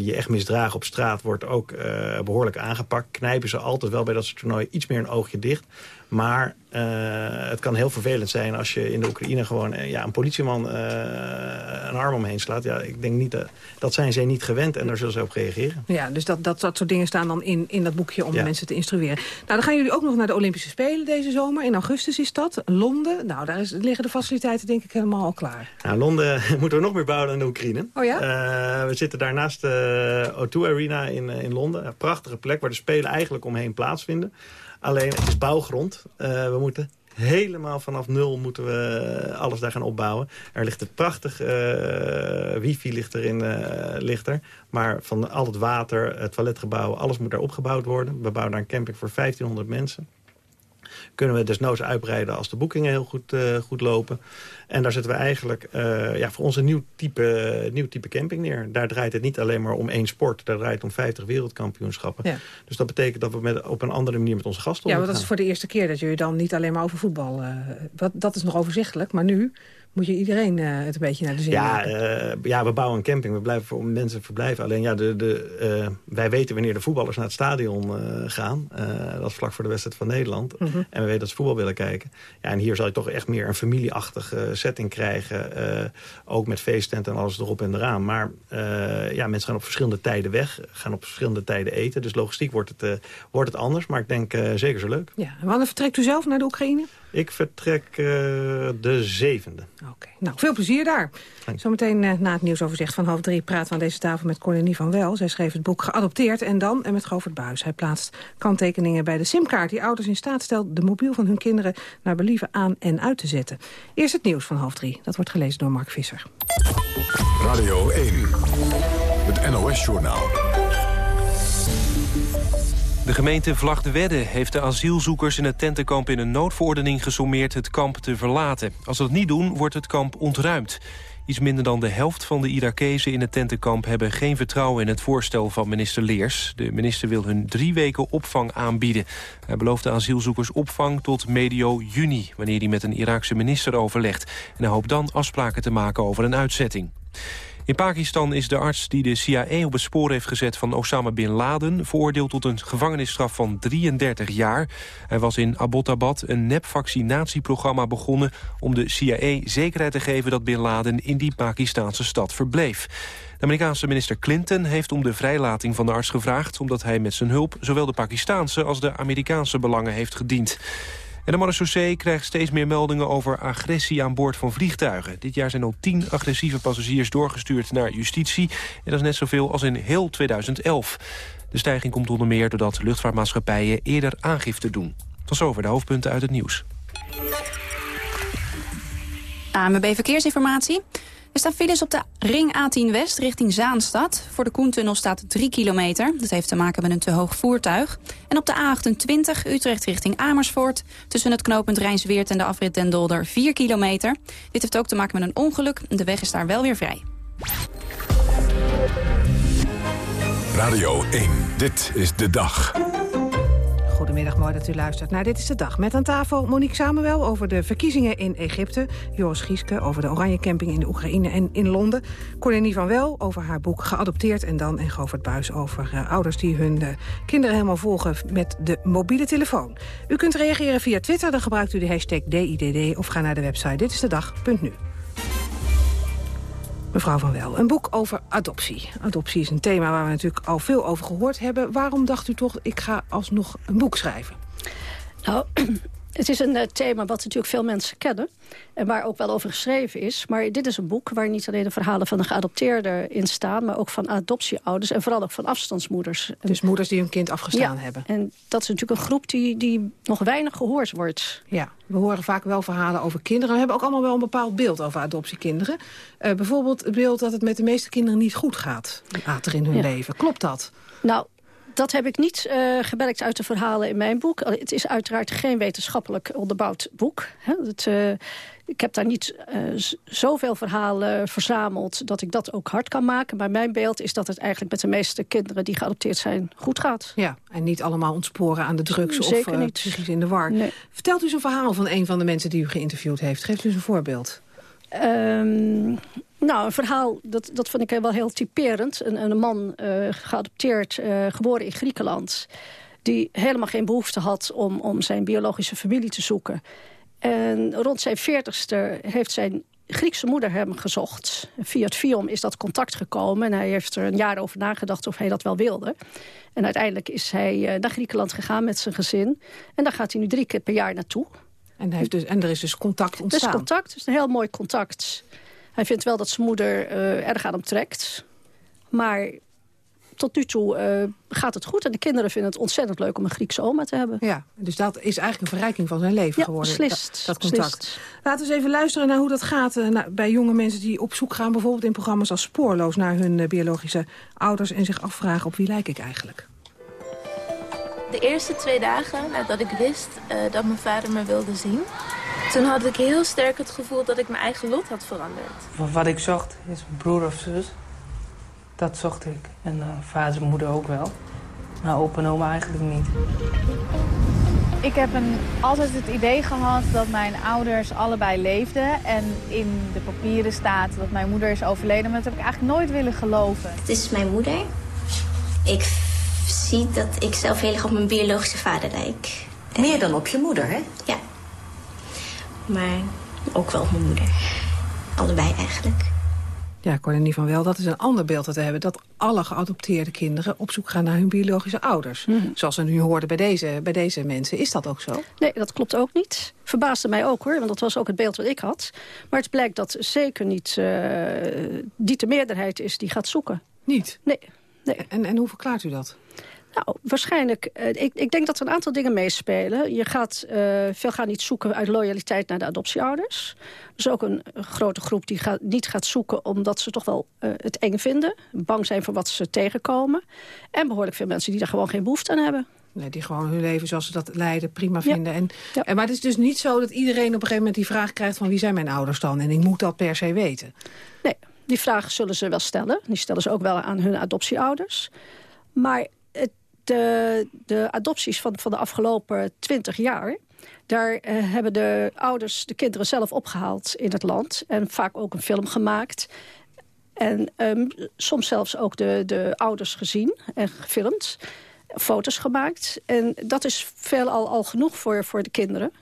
je echt misdragen op straat wordt ook... Uh, behoorlijk aangepakt. Knijpen ze altijd wel bij dat soort toernooien iets meer een oogje dicht. Maar uh, eh, het kan heel vervelend zijn als je in de Oekraïne gewoon eh, ja, een politieman eh, een arm omheen slaat. Ja, ik denk niet, dat dat zijn ze niet gewend en daar zullen ze op reageren. Ja, dus dat, dat, dat soort dingen staan dan in, in dat boekje om Ja. mensen te instrueren. Nou, dan gaan jullie ook nog naar de Olympische Spelen deze zomer. In augustus is dat. Londen. Nou, daar is, liggen de faciliteiten denk ik helemaal al klaar. Nou, Londen moeten we nog meer bouwen dan de Oekraïne. Oh ja? We zitten daar naast de O2 Arena in, in Londen. Een prachtige plek waar de Spelen eigenlijk omheen plaatsvinden. Alleen, het is bouwgrond. Eh, we moeten helemaal vanaf nul moeten we alles daar gaan opbouwen. Er ligt een prachtig eh, wifi ligt erin, er. Maar van al het water, het toiletgebouw, alles moet daar opgebouwd worden. We bouwen daar een camping voor 1500 mensen kunnen we desnoods uitbreiden als de boekingen heel goed, eh, goed lopen. En daar zetten we eigenlijk eh, ja, voor ons een nieuw type, nieuw type camping neer. Daar draait het niet alleen maar om één sport. Daar draait het om 50 wereldkampioenschappen. Ja. Dus dat betekent dat we met, op een andere manier met onze gasten Ja, want dat is voor de eerste keer dat jullie dan niet alleen maar over voetbal... eh, wat, dat is nog overzichtelijk, maar nu moet je iedereen eh, het een beetje naar de zin Ja, eh, ja, we bouwen een camping. We blijven voor mensen verblijven. Alleen ja, de, de, eh, wij weten wanneer de voetballers naar het stadion gaan. Dat is vlak voor de wedstrijd van Nederland. Mhm. En we weten dat ze voetbal willen kijken. Ja, en hier zal je toch echt meer een familieachtige setting krijgen. ook met feesttent en alles erop en eraan. Maar ja, mensen gaan op verschillende tijden weg. Gaan op verschillende tijden eten. Dus logistiek wordt het, wordt het anders. Maar ik denk zeker zo leuk. Ja, wanneer vertrekt u zelf naar de Oekraïne? Ik vertrek eh, de zevende. Oké, nou, veel plezier daar. Zometeen eh, na het nieuwsoverzicht van half drie praten we aan deze tafel met Cornelie van Wel. Zij schreef het boek Geadopteerd en dan en met Govert Buis. Hij plaatst kanttekeningen bij de simkaart die ouders in staat stelt de mobiel van hun kinderen naar believen aan en uit te zetten. Eerst het nieuws van half drie. Dat wordt gelezen door Mark Visser. Radio 1, het NOS-journaal. De gemeente Vlagtewedde heeft de asielzoekers in het tentenkamp in een noodverordening gesommeerd het kamp te verlaten. Als ze dat niet doen, wordt het kamp ontruimd. Iets minder dan de helft van de Irakezen in het tentenkamp hebben geen vertrouwen in het voorstel van minister Leers. De minister wil hun drie weken opvang aanbieden. Hij belooft de asielzoekers opvang tot medio juni, wanneer hij met een Iraakse minister overlegt. En hij hoopt dan afspraken te maken over een uitzetting. In Pakistan is de arts die de CIA op het spoor heeft gezet van Osama Bin Laden... veroordeeld tot een gevangenisstraf van 33 jaar. Hij was in Abbottabad een nep-vaccinatieprogramma begonnen... om de CIA zekerheid te geven dat Bin Laden in die Pakistanse stad verbleef. De Amerikaanse minister Clinton heeft om de vrijlating van de arts gevraagd... omdat hij met zijn hulp zowel de Pakistanse als de Amerikaanse belangen heeft gediend. En de marechaussee krijgt steeds meer meldingen over agressie aan boord van vliegtuigen. Dit jaar zijn al tien agressieve passagiers doorgestuurd naar justitie. En dat is net zoveel als in heel 2011. De stijging komt onder meer doordat luchtvaartmaatschappijen eerder aangifte doen. Tot zover de hoofdpunten uit het nieuws. AMB Verkeersinformatie. Er staan files op de ring A10 West richting Zaanstad. Voor de Koentunnel staat 3 kilometer. Dat heeft te maken met een te hoog voertuig. En op de A28 Utrecht richting Amersfoort... tussen het knooppunt Rijnsweert en de afrit Den Dolder 4 kilometer. Dit heeft ook te maken met een ongeluk. De weg is daar wel weer vrij. Radio 1, dit is de dag. Goedemiddag, mooi dat u luistert naar Dit is de Dag. Met aan tafel Monique Samuel over de verkiezingen in Egypte. Joris Gieske over de Oranje Camping in de Oekraïne en in Londen. Cornelie van Wel over haar boek Geadopteerd. En dan en Govert Buis over eh, ouders die hun eh, kinderen helemaal volgen met de mobiele telefoon. U kunt reageren via Twitter, dan gebruikt u de hashtag DIDD... of ga naar de website ditistedag.nu. Mevrouw Van Wel, een boek over adoptie. Adoptie is een thema waar we natuurlijk al veel over gehoord hebben. Waarom dacht u toch, ik ga alsnog een boek schrijven? Nou, het is een eh, thema wat natuurlijk veel mensen kennen. En waar ook wel over geschreven is. Maar dit is een boek waar niet alleen de verhalen van de geadopteerden in staan... maar ook van adoptieouders en vooral ook van afstandsmoeders. Dus moeders die hun kind afgestaan Ja, hebben. En dat is natuurlijk een groep die, die nog weinig gehoord wordt. Ja, we horen vaak wel verhalen over kinderen. We hebben ook allemaal wel een bepaald beeld over adoptiekinderen. Eh, bijvoorbeeld het beeld dat het met de meeste kinderen niet goed gaat. Later in hun Ja. leven. Klopt dat? Nou, dat heb ik niet eh gemerkt uit de verhalen in mijn boek. Het is uiteraard geen wetenschappelijk onderbouwd boek. Hè. Het, eh, ik heb daar niet eh, zoveel verhalen verzameld... dat ik dat ook hard kan maken. Maar mijn beeld is dat het eigenlijk met de meeste kinderen... die geadopteerd zijn, goed gaat. Ja, en niet allemaal ontsporen aan de drugs Zeker of niet. psychisch in de war. Vertelt u eens een verhaal van een van de mensen die u geïnterviewd heeft. Geeft u eens een voorbeeld. Ehm, nou, een verhaal, dat, dat vond ik wel heel typerend. Een, een man, eh, geadopteerd, eh, geboren in Griekenland... die helemaal geen behoefte had om, om zijn biologische familie te zoeken. En rond zijn veertigste heeft zijn Griekse moeder hem gezocht. Via het FIOM is dat contact gekomen. En hij heeft er een jaar over nagedacht of hij dat wel wilde. En uiteindelijk is hij eh, naar Griekenland gegaan met zijn gezin. En daar gaat hij nu drie keer per jaar naartoe. En, hij heeft dus, en er is dus contact ontstaan? Er is contact, het is een heel mooi contact. Hij vindt wel dat zijn moeder uh, erg aan hem trekt. Maar tot nu toe uh, gaat het goed. En de kinderen vinden het ontzettend leuk om een Griekse oma te hebben. Ja, dus dat is eigenlijk een verrijking van zijn leven ja, geworden. Beslist, dat, dat contact. Laten we eens even luisteren naar hoe dat gaat uh, bij jonge mensen die op zoek gaan... bijvoorbeeld in programma's als Spoorloos naar hun uh, biologische ouders... en zich afvragen op wie lijk ik eigenlijk. De eerste twee dagen nadat ik wist dat mijn vader me wilde zien... toen had ik heel sterk het gevoel dat ik mijn eigen lot had veranderd. Wat ik zocht is broer of zus dat zocht ik. En uh, vader en moeder ook wel. Maar opa en oma eigenlijk niet. Ik heb een, altijd het idee gehad dat mijn ouders allebei leefden. En in de papieren staat dat mijn moeder is overleden. Maar dat heb ik eigenlijk nooit willen geloven. Het is mijn moeder. Ik zie dat ik zelf heel erg op mijn biologische vader lijk. Meer dan op je moeder, hè? Ja. Maar ook wel op mijn moeder. Allebei eigenlijk. Ja, Cornelie van Wel, dat is een ander beeld dat we hebben. Dat alle geadopteerde kinderen op zoek gaan naar hun biologische ouders. Mm. Zoals we nu hoorden bij deze, bij deze mensen. Is dat ook zo? Nee, dat klopt ook niet. Verbaasde mij ook hoor, want dat was ook het beeld wat ik had. Maar het blijkt dat zeker niet uh, die de meerderheid is die gaat zoeken. Niet? Nee. Nee. En, en hoe verklaart u dat? Nou, waarschijnlijk. Uh, ik, ik, denk dat er een aantal dingen meespelen. Je gaat uh, veel gaan niet zoeken uit loyaliteit naar de adoptieouders. Er is ook een, een grote groep die gaat, niet gaat zoeken omdat ze toch wel uh, het eng vinden. Bang zijn voor wat ze tegenkomen. En behoorlijk veel mensen die daar gewoon geen behoefte aan hebben. Nee, die gewoon hun leven zoals ze dat leiden prima vinden. Ja. En, ja. en, maar het is dus niet zo dat iedereen op een gegeven moment die vraag krijgt... van wie zijn mijn ouders dan? En ik moet dat per se weten. Nee, die vraag zullen ze wel stellen. Die stellen ze ook wel aan hun adoptieouders. Maar de, de adopties van, van de afgelopen twintig jaar... daar uh, hebben de ouders de kinderen zelf opgehaald in het land. En vaak ook een film gemaakt. En um, soms zelfs ook de, de ouders gezien en gefilmd. Foto's gemaakt. En dat is veelal al genoeg voor, voor de kinderen.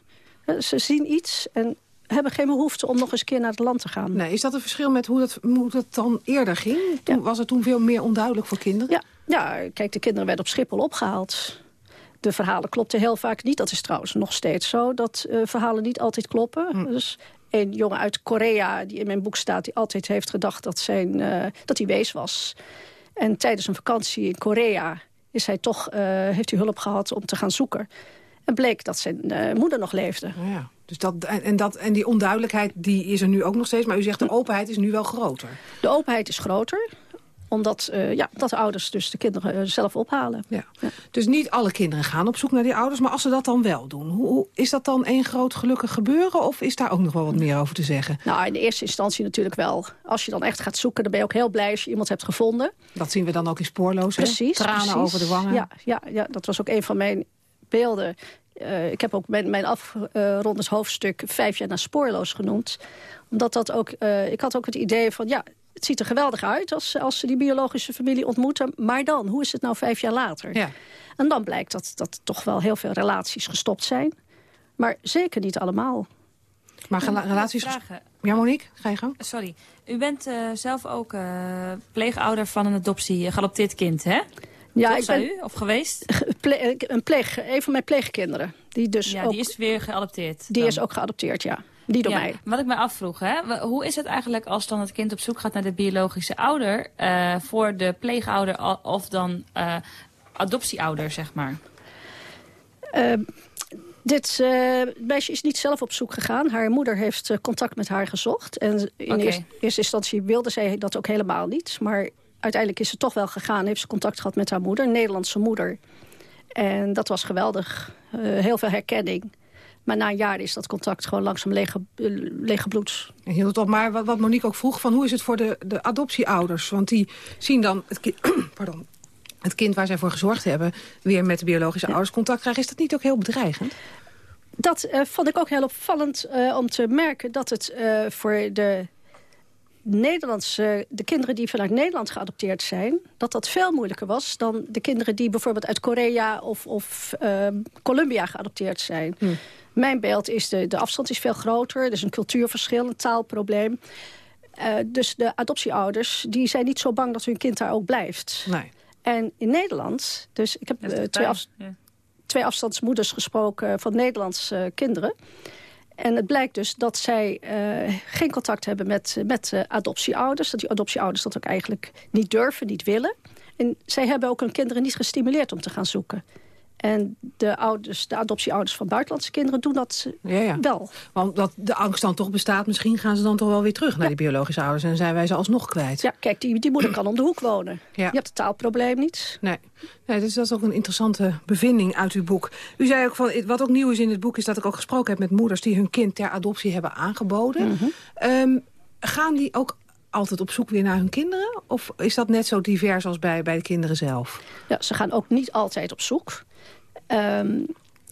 Ze zien iets en hebben geen behoefte om nog eens een keer naar het land te gaan. Nee, is dat een verschil met hoe dat, hoe dat dan eerder ging? Toen, ja. Was het toen veel meer onduidelijk voor kinderen? Ja, ja, kijk, de kinderen werden op Schiphol opgehaald. De verhalen klopten heel vaak niet. Dat is trouwens nog steeds zo, dat uh, verhalen niet altijd kloppen. Hm. Dus een jongen uit Korea, die in mijn boek staat... die altijd heeft gedacht dat, zijn, uh, dat hij wees was. En tijdens een vakantie in Korea is hij toch, uh, heeft hij hulp gehad om te gaan zoeken. En bleek dat zijn moeder nog leefde. Ja. Dus dat, en, dat, en die onduidelijkheid die is er nu ook nog steeds. Maar u zegt de openheid is nu wel groter. De openheid is groter omdat uh, ja, dat de ouders dus de kinderen uh, zelf ophalen. Ja. ja. Dus niet alle kinderen gaan op zoek naar die ouders. Maar als ze dat dan wel doen, hoe, is dat dan één groot gelukkig gebeuren? Of is daar ook nog wel wat meer over te zeggen? Nou, in de eerste instantie natuurlijk wel. Als je dan echt gaat zoeken, dan ben je ook heel blij als je iemand hebt gevonden. Dat zien we dan ook in Spoorloos, Precies. Tranen precies. over de wangen. Ja, ja, ja, dat was ook een van mijn beelden. Uh, ik heb ook mijn, mijn afrondes hoofdstuk vijf jaar naar spoorloos genoemd. Omdat dat ook, uh, ik had ook het idee van, ja, het ziet er geweldig uit als, als ze die biologische familie ontmoeten. Maar dan, hoe is het nou vijf jaar later? Ja. En dan blijkt dat, dat toch wel heel veel relaties gestopt zijn. Maar zeker niet allemaal. Maar relaties... Vragen. Ja, Monique, ga je gang. Sorry. U bent uh, zelf ook uh, pleegouder van een adoptie, geadopteerd kind, hè? Ja, ik ben u, of geweest? Ple een, pleeg, een van mijn pleegkinderen. Die, dus ja, ook, die is weer geadopteerd. Die dan. is ook geadopteerd, ja. Die door ja, mij. Wat ik me afvroeg, hè? hoe is het eigenlijk als dan het kind op zoek gaat naar de biologische ouder... Uh, voor de pleegouder of dan uh, adoptieouder, zeg maar? Uh, dit uh, meisje is niet zelf op zoek gegaan. Haar moeder heeft uh, contact met haar gezocht. En in eerste, eerste instantie wilde zij dat ook helemaal niet. Maar uiteindelijk is ze toch wel gegaan. Heeft ze contact gehad met haar moeder, een Nederlandse moeder. En dat was geweldig. Uh, heel veel herkenning. Maar na een jaar is dat contact gewoon langzaam lege, uh, leeggebloed. En hield het op. Maar wat, wat Monique ook vroeg, van hoe is het voor de, de adoptieouders? Want die zien dan het kind, pardon, het kind waar zij voor gezorgd hebben... weer met de biologische ja. ouders contact krijgen. Is dat niet ook heel bedreigend? Dat uh, vond ik ook heel opvallend om te merken... dat het voor de Nederlandse, de kinderen die vanuit Nederland geadopteerd zijn... dat dat veel moeilijker was dan de kinderen die bijvoorbeeld uit Korea of, of ehm, Colombia geadopteerd zijn. Hm. Mijn beeld is, de, de afstand is veel groter. Er is een cultuurverschil, een taalprobleem. Eh, dus de adoptieouders die zijn niet zo bang dat hun kind daar ook blijft. Nee. En in Nederland, dus ik heb eh, twee, pijn, af- ja. twee afstandsmoeders gesproken van Nederlandse kinderen. En het blijkt dus dat zij eh, geen contact hebben met, met eh, adoptieouders. Dat die adoptieouders dat ook eigenlijk niet durven, niet willen. En zij hebben ook hun kinderen niet gestimuleerd om te gaan zoeken. En de, ouders, de adoptieouders van buitenlandse kinderen doen dat Ja, ja. wel. Want dat de angst dan toch bestaat, misschien gaan ze dan toch wel weer terug naar die biologische ouders en zijn wij ze alsnog kwijt. Ja, kijk, die, die moeder kan om de hoek wonen. Ja. Je hebt het taalprobleem niet. Nee. nee, dus dat is ook een interessante bevinding uit uw boek. U zei ook van, wat ook nieuw is in het boek... is dat ik ook gesproken heb met moeders die hun kind ter adoptie hebben aangeboden. Mhm. Ehm, gaan die ook altijd op zoek weer naar hun kinderen? Of is dat net zo divers als bij, bij de kinderen zelf? Ja, ze gaan ook niet altijd op zoek. Ehm,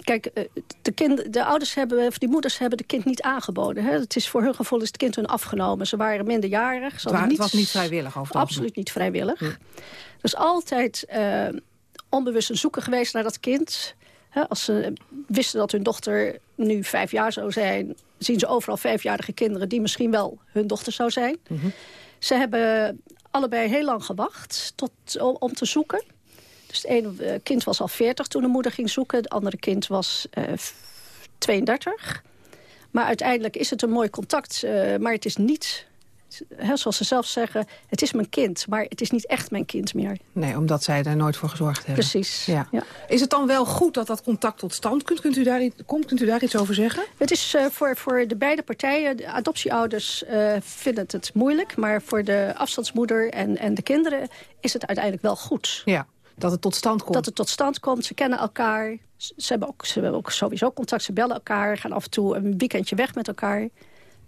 kijk, eh, de, kind, de ouders hebben, of die moeders hebben de kind niet aangeboden. Hè. Het is voor hun gevoel is het kind hun afgenomen. Ze waren minderjarig. Ze Het, het was niet vrijwillig over Absoluut niet vrijwillig. Dus altijd eh, onbewust een zoeken geweest naar dat kind. Hè, als ze wisten dat hun dochter nu vijf jaar zou zijn... zien ze overal vijfjarige kinderen die misschien wel hun dochter zou zijn. Ze hebben allebei heel lang gewacht tot, om, om te zoeken. Dus het ene eh, kind was al 40 toen de moeder ging zoeken. Het andere kind was eh, f- 32. Maar uiteindelijk is het een mooi contact. eh, maar het is niet, hè, zoals ze zelf zeggen... het is mijn kind, maar het is niet echt mijn kind meer. Nee, omdat zij daar nooit voor gezorgd hebben. Precies. Ja. Is het dan wel goed dat dat contact tot stand kunt? Kunt u daar, komt? Kunt u daar iets over zeggen? Het is eh, voor, voor de beide partijen, de adoptieouders eh, vinden het, het moeilijk... maar voor de afstandsmoeder en, en de kinderen is het uiteindelijk wel goed. Ja, dat het tot stand komt. Dat het tot stand komt, ze kennen elkaar. Ze hebben ook, ze hebben ook sowieso contact, ze bellen elkaar... gaan af en toe een weekendje weg met elkaar.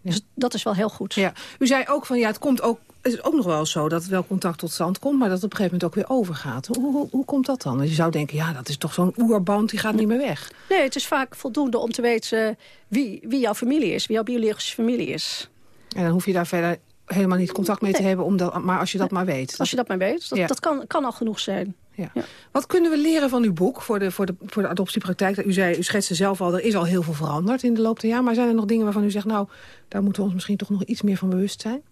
Dus dat is wel heel goed. Ja. U zei ook van ja, het komt ook. Het is ook nog wel zo dat wel contact tot stand komt, maar dat het op een gegeven moment ook weer overgaat. Hoe, hoe, hoe komt dat dan? Je zou denken, ja, dat is toch zo'n oerband, die gaat niet meer weg. Nee, het is vaak voldoende om te weten wie, wie jouw familie is. Wie jouw biologische familie is. En dan hoef je daar verder helemaal niet contact mee te hebben, omdat, maar als je dat maar weet. Als je dat maar weet, dat, Ja. dat kan, kan al genoeg zijn. Ja. Wat kunnen we leren van uw boek voor de, voor, de, voor de adoptiepraktijk? U, zei, u schetste zelf al, er is al heel veel veranderd in de loop der jaren. Maar zijn er nog dingen waarvan u zegt, nou, daar moeten we ons misschien toch nog iets meer van bewust zijn?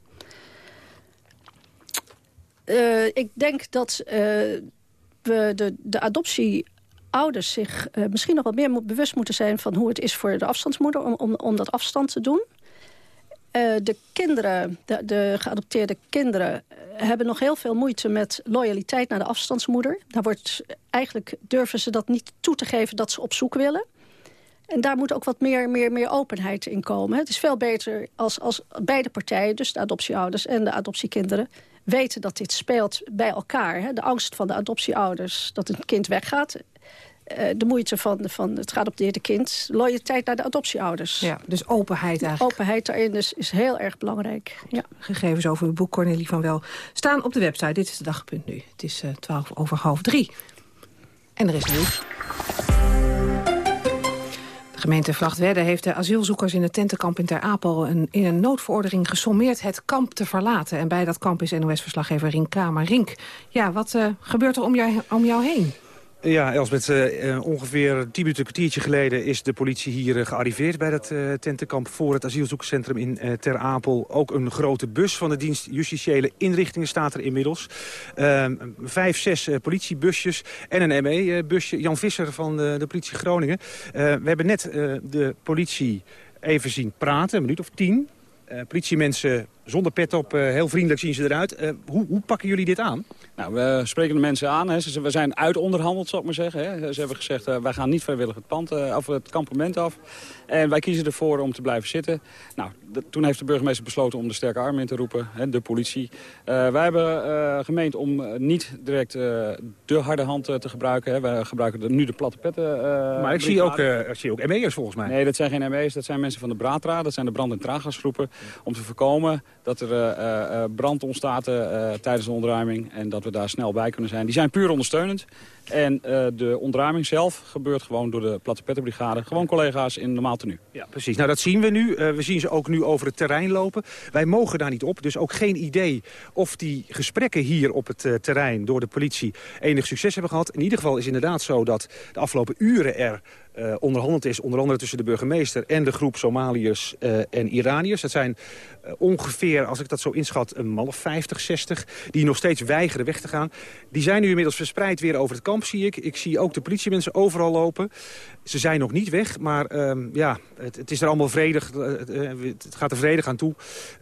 Eh, ik denk dat eh, we de, de adoptieouders zich eh, misschien nog wat meer moet- bewust moeten zijn... van hoe het is voor de afstandsmoeder om, om, om dat afstand te doen. Eh, de kinderen, de, de geadopteerde kinderen... eh, hebben nog heel veel moeite met loyaliteit naar de afstandsmoeder. Daar wordt, eigenlijk durven ze dat niet toe te geven dat ze op zoek willen. En daar moet ook wat meer, meer, meer openheid in komen. Het is veel beter als, als beide partijen, dus de adoptieouders en de adoptiekinderen... weten dat dit speelt bij elkaar. De angst van de adoptieouders dat een kind weggaat. Eh, de moeite van, van het geadopteerde kind. Loyaliteit naar de adoptieouders. Ja, dus openheid eigenlijk. Openheid daarin is, is heel erg belangrijk. Ja. Gegevens over uw boek, Cornelie van Wel, staan op de website. Dit is de dagpunt nu. Het is eh, twaalf over half drie. En er is nieuws. De gemeente Vlachtwedde heeft de asielzoekers in het tentenkamp in Ter Apel... Een, in een noodverordening gesommeerd het kamp te verlaten. En bij dat kamp is NOS-verslaggever Rink Kamer. Rink, ja, wat eh, gebeurt er om jou, om jou heen? Ja, Elsbeth, eh, ongeveer tien minuten, kwartiertje geleden... is de politie hier eh, gearriveerd bij dat tentenkamp... voor het asielzoekerscentrum in Ter Apel. Ook een grote bus van de dienst Justitiële Inrichtingen staat er inmiddels. Ehm, vijf, zes politiebusjes en een ME-busje. Jan Visser van de, de politie Groningen. We hebben net de politie even zien praten, een minuut of tien... Politiemensen zonder pet op, eh, heel vriendelijk zien ze eruit. Eh, hoe, hoe pakken jullie dit aan? Nou, we spreken de mensen aan. Hè. Ze, we zijn uitonderhandeld, zal ik maar zeggen. Hè. Ze hebben gezegd, eh, wij gaan niet vrijwillig het, pand, eh, of het kampement af. En wij kiezen ervoor om te blijven zitten. Nou, de- toen heeft de burgemeester besloten om de sterke arm in te roepen. Hè, de politie. Eh, wij hebben gemeend om niet direct de harde hand te gebruiken. Hè. We gebruiken de- nu de platte petten. maar ik zie ook, ik zie ook ME'ers volgens mij. Nee, dat zijn geen ME's, dat zijn mensen van de Braadraad. Dat zijn de brand- en traaggasgroepen. Om te voorkomen dat er eh, eh, eh, brand ontstaat tijdens de ontruiming. En dat we daar snel bij kunnen zijn. Die zijn puur ondersteunend. En eh, de ontruiming zelf gebeurt gewoon door de Platte. Gewoon collega's in normaal tenue. Ja, precies. Nou, dat zien we nu. Eh, we zien ze ook nu over het terrein lopen. Wij mogen daar niet op, dus ook geen idee of die gesprekken hier op het terrein door de politie enig succes hebben gehad. In ieder geval is inderdaad zo dat de afgelopen uren er onderhandeld is. Onder andere tussen de burgemeester en de groep Somaliërs en Iraniërs. Dat zijn ongeveer, als ik dat zo inschat, een man of 50, 60... die nog steeds weigeren weg te gaan. Die zijn nu inmiddels verspreid weer over het kamp, zie ik. Ik zie ook de politiemensen overal lopen. Ze zijn nog niet weg, maar um, ja, het, het, is er allemaal vredig. het gaat er vredig aan toe.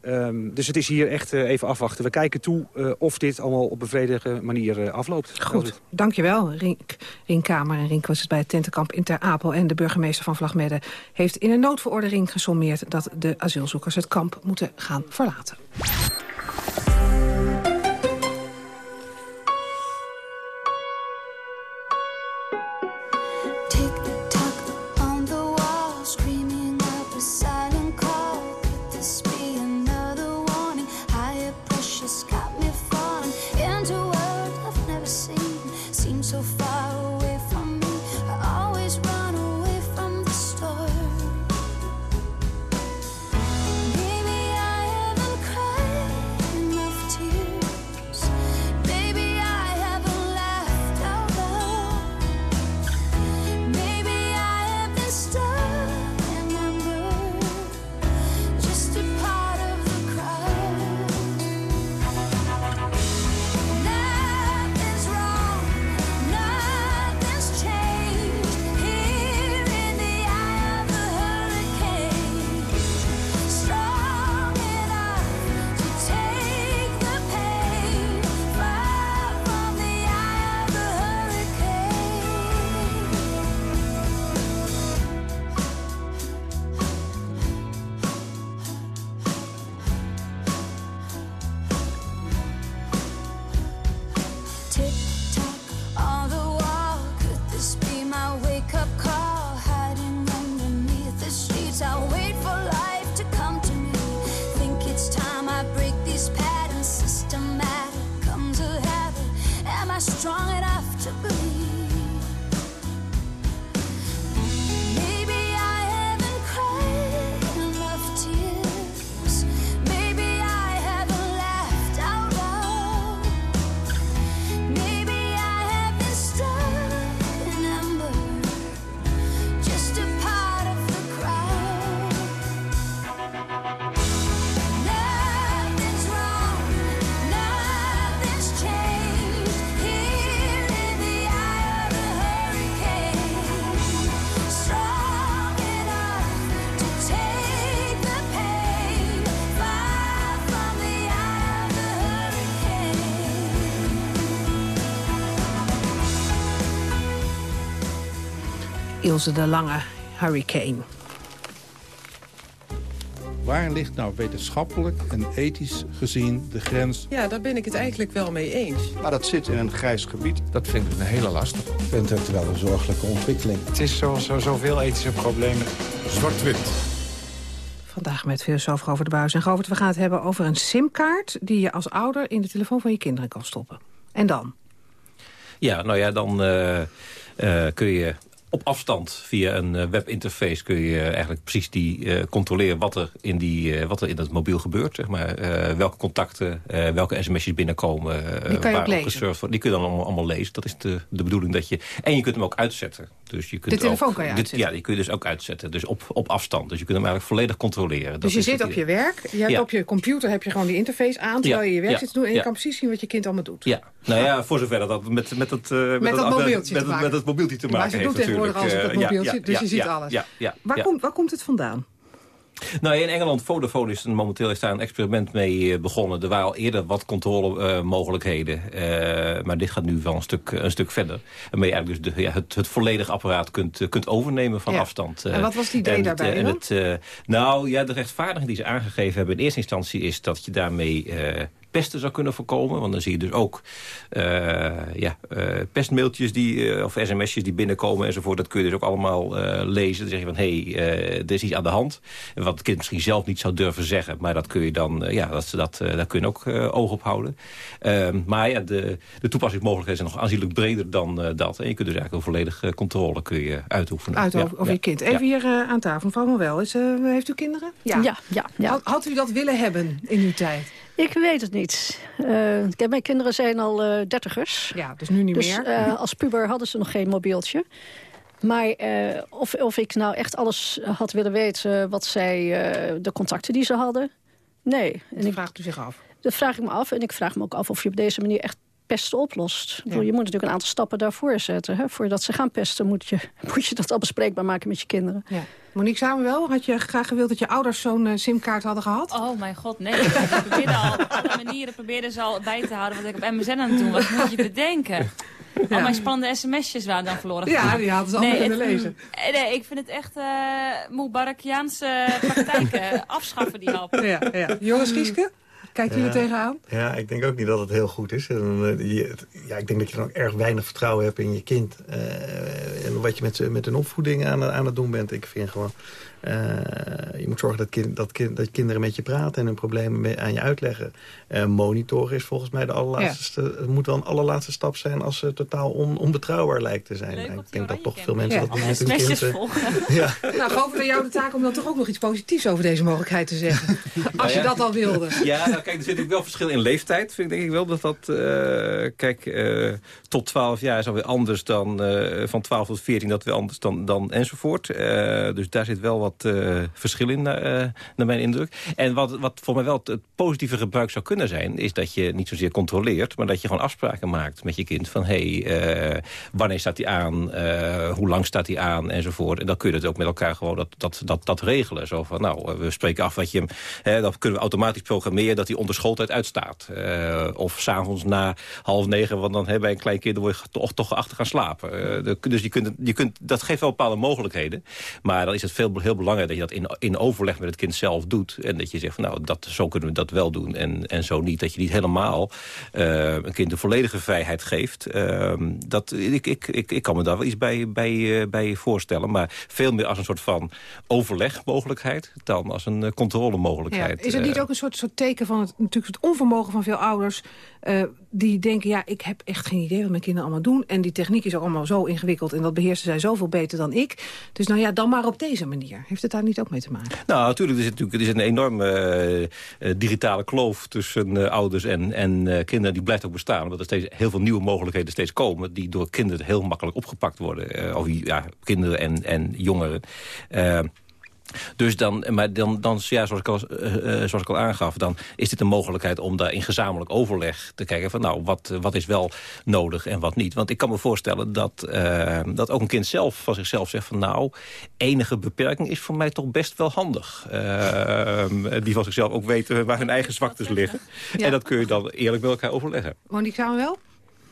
Um, dus het is hier echt even afwachten. We kijken toe of dit allemaal op een vredige manier afloopt. Goed, dankjewel Rink, Rinkkamer. En Rink was het bij het tentenkamp in Ter Apel en de burgemeester van Vlagmedde... heeft in een noodverordening gesommeerd dat de asielzoekers het kamp moeten gaan verlaten. so far Ilse de Lange, Hurricane. Waar ligt nou wetenschappelijk en ethisch gezien de grens? Ja, daar ben ik het eigenlijk wel mee eens. Maar dat zit in een grijs gebied. Dat vind ik een hele lastig. Ik vind het wel een zorgelijke ontwikkeling. Het is zo, zo, zoveel ethische problemen. Zwart-wit. Vandaag met filosoof over de Buis en Govert. We gaan het hebben over een simkaart... die je als ouder in de telefoon van je kinderen kan stoppen. En dan? Ja, nou ja, dan uh, uh, kun je op afstand via een uh, webinterface kun je eigenlijk precies die uh, controleren wat er in, die, uh, wat er in het mobiel gebeurt. Zeg maar. welke contacten, welke sms'jes binnenkomen. die kan je ook lezen. Wordt. Die kun je dan allemaal, allemaal, lezen. Dat is de, de bedoeling dat je... En je kunt hem ook uitzetten. Dus je kunt de telefoon ook, kan je dit? Ja, die kun je dus ook uitzetten. Dus op, op afstand. Dus je kunt hem eigenlijk volledig controleren. Dus je zit op je werk. Je hebt ja. op je computer heb je gewoon die interface aan... terwijl je je werk ja. zit te doen. En je kan precies zien wat je kind allemaal doet. Ja, nou ja, voor zover dat dat met, met, het, met, met, dat mobieltje met, met, met het mobieltje te maken heeft doet tegenwoordig op mobieltje. Ja, dus je ziet alles. Waar. Komt, waar komt het vandaan? Nou, in Engeland, Vodafone is momenteel is daar een experiment mee begonnen. Er waren al eerder wat controlemogelijkheden. Uh, maar dit gaat nu wel een stuk, een stuk verder. Waarmee je eigenlijk dus de, ja, het, het volledige apparaat kunt, kunt overnemen van ja. afstand. Uh, en wat was het idee en daarbij en het, Nou ja, de rechtvaardiging die ze aangegeven hebben in eerste instantie is dat je daarmee pesten zou kunnen voorkomen. Want dan zie je dus ook ja, pestmailtjes die, of sms'jes die binnenkomen enzovoort. Dat kun je dus ook allemaal lezen. Dan zeg je van, hé, hey, er is iets aan de hand. Wat het kind misschien zelf niet zou durven zeggen. Maar dat kun je dan, ja, dat, dat, daar kun je ook oog op houden. Ehm, maar ja, de, de toepassingsmogelijkheden zijn nog aanzienlijk breder dan dat. En je kunt dus eigenlijk een volledige controle kun je uitoefenen. Uit over, je kind. Even hier aan tafel, mevrouw wel. Is, heeft u kinderen? Ja. ja, ja, Had, had, u dat willen hebben in uw tijd? Ik weet het niet. Uh, mijn kinderen zijn al uh, dertigers. Ja, dus nu niet dus, meer. Uh, als puber hadden ze nog geen mobieltje. Maar of, of ik nou echt alles had willen weten... wat zij, de contacten die ze hadden... Nee. En dat vraagt u zich af? Dat vraag ik me af. En ik vraag me ook af of je op deze manier echt pesten oplost. Ja. Je moet natuurlijk een aantal stappen daarvoor zetten. Hè? Voordat ze gaan pesten moet je, moet je dat al bespreekbaar maken met je kinderen. Ja. Monique Samuel, had je graag gewild dat je ouders zo'n uh, simkaart hadden gehad? Oh mijn god, nee. ik probeerde al, op alle manieren probeerden ze al bij te houden wat ik op MSN aan het doen was. Moet je bedenken. Ja. Al mijn spannende sms'jes waren dan verloren gegaan. Ja, die hadden ze allemaal nee, kunnen lezen. Nee, ik vind het echt uh, Mubarakiaanse praktijken afschaffen die helpen. Ja, ja. Jongens Gieske? Kijkt u er tegenaan? Ja, ik denk ook niet dat het heel goed is. En, je, ja, ik denk dat je dan ook erg weinig vertrouwen hebt in je kind. Uh, en wat je met, met een opvoeding aan, aan het doen bent. Ik vind gewoon... Uh, je moet zorgen dat, kind, dat, kind, dat kinderen met je praten en hun problemen aan je uitleggen. Uh, monitoren is volgens mij de allerlaatste, ja. het moet wel een allerlaatste stap zijn als ze totaal on, onbetrouwbaar lijkt te zijn. ik denk dat toch veel mensen ja. dat niet met hun kind... ja. Nou, geloof naar jou de taak om dan toch ook nog iets positiefs over deze mogelijkheid te zeggen. Als je dat al wilde. Ja, nou, kijk, er zit natuurlijk wel verschil in leeftijd. Vind ik denk ik wel dat dat... Uh, kijk, tot 12 jaar is alweer anders dan van 12 tot 14 dat weer anders dan, dan enzovoort. dus daar zit wel wat uh, verschil in, uh, naar mijn indruk. En wat, wat voor mij wel het, positieve gebruik zou kunnen zijn... is dat je niet zozeer controleert... maar dat je gewoon afspraken maakt met je kind. Van, hé, hey, uh, wanneer staat hij aan? hoe lang staat hij aan? Enzovoort. En dan kun je het ook met elkaar gewoon dat, dat, dat, dat regelen. Zo van, nou, we spreken af wat je hem... Hè, dan kunnen we automatisch programmeren dat hij onder schooltijd uitstaat. of s'avonds na half negen, want dan hebben bij een klein kind... word je toch, toch achter gaan slapen. Dus je kunt, je kunt, dat geeft wel bepaalde mogelijkheden. Maar dan is het veel, heel belangrijk dat je dat in, in overleg met het kind zelf doet. En dat je zegt, van, nou, dat, zo kunnen we dat wel doen en, en zo niet. Dat je niet helemaal uh, een kind de volledige vrijheid geeft. Uh, dat, ik, ik, ik, ik kan me daar wel iets bij, bij, uh, bij voorstellen. Maar veel meer als een soort van overlegmogelijkheid... dan als een controlemogelijkheid. Ja, is het niet ook een soort, soort teken van het, natuurlijk het onvermogen van veel ouders... die denken, ja, ik heb echt geen idee wat mijn kinderen allemaal doen... en die techniek is ook allemaal zo ingewikkeld... en dat beheersen zij zoveel beter dan ik. Dus nou ja, dan maar op deze manier. Heeft het daar niet ook mee te maken? Nou, natuurlijk. Er, zit natuurlijk, er is een enorme uh, digitale kloof tussen uh, ouders en, en kinderen. Die blijft ook bestaan. Omdat er steeds heel veel nieuwe mogelijkheden steeds komen... die door kinderen heel makkelijk opgepakt worden. of ja, kinderen en, en jongeren. Dus dan, maar dan, dan ja, zoals, ik al, uh, zoals ik al aangaf, dan is dit een mogelijkheid om daar in gezamenlijk overleg te kijken van nou, wat, wat is wel nodig en wat niet. Want ik kan me voorstellen dat, uh, dat ook een kind zelf van zichzelf zegt van nou, enige beperking is voor mij toch best wel handig. die van zichzelf ook weten waar hun eigen zwaktes liggen. Ja. En dat kun je dan eerlijk met elkaar overleggen. Monique wel?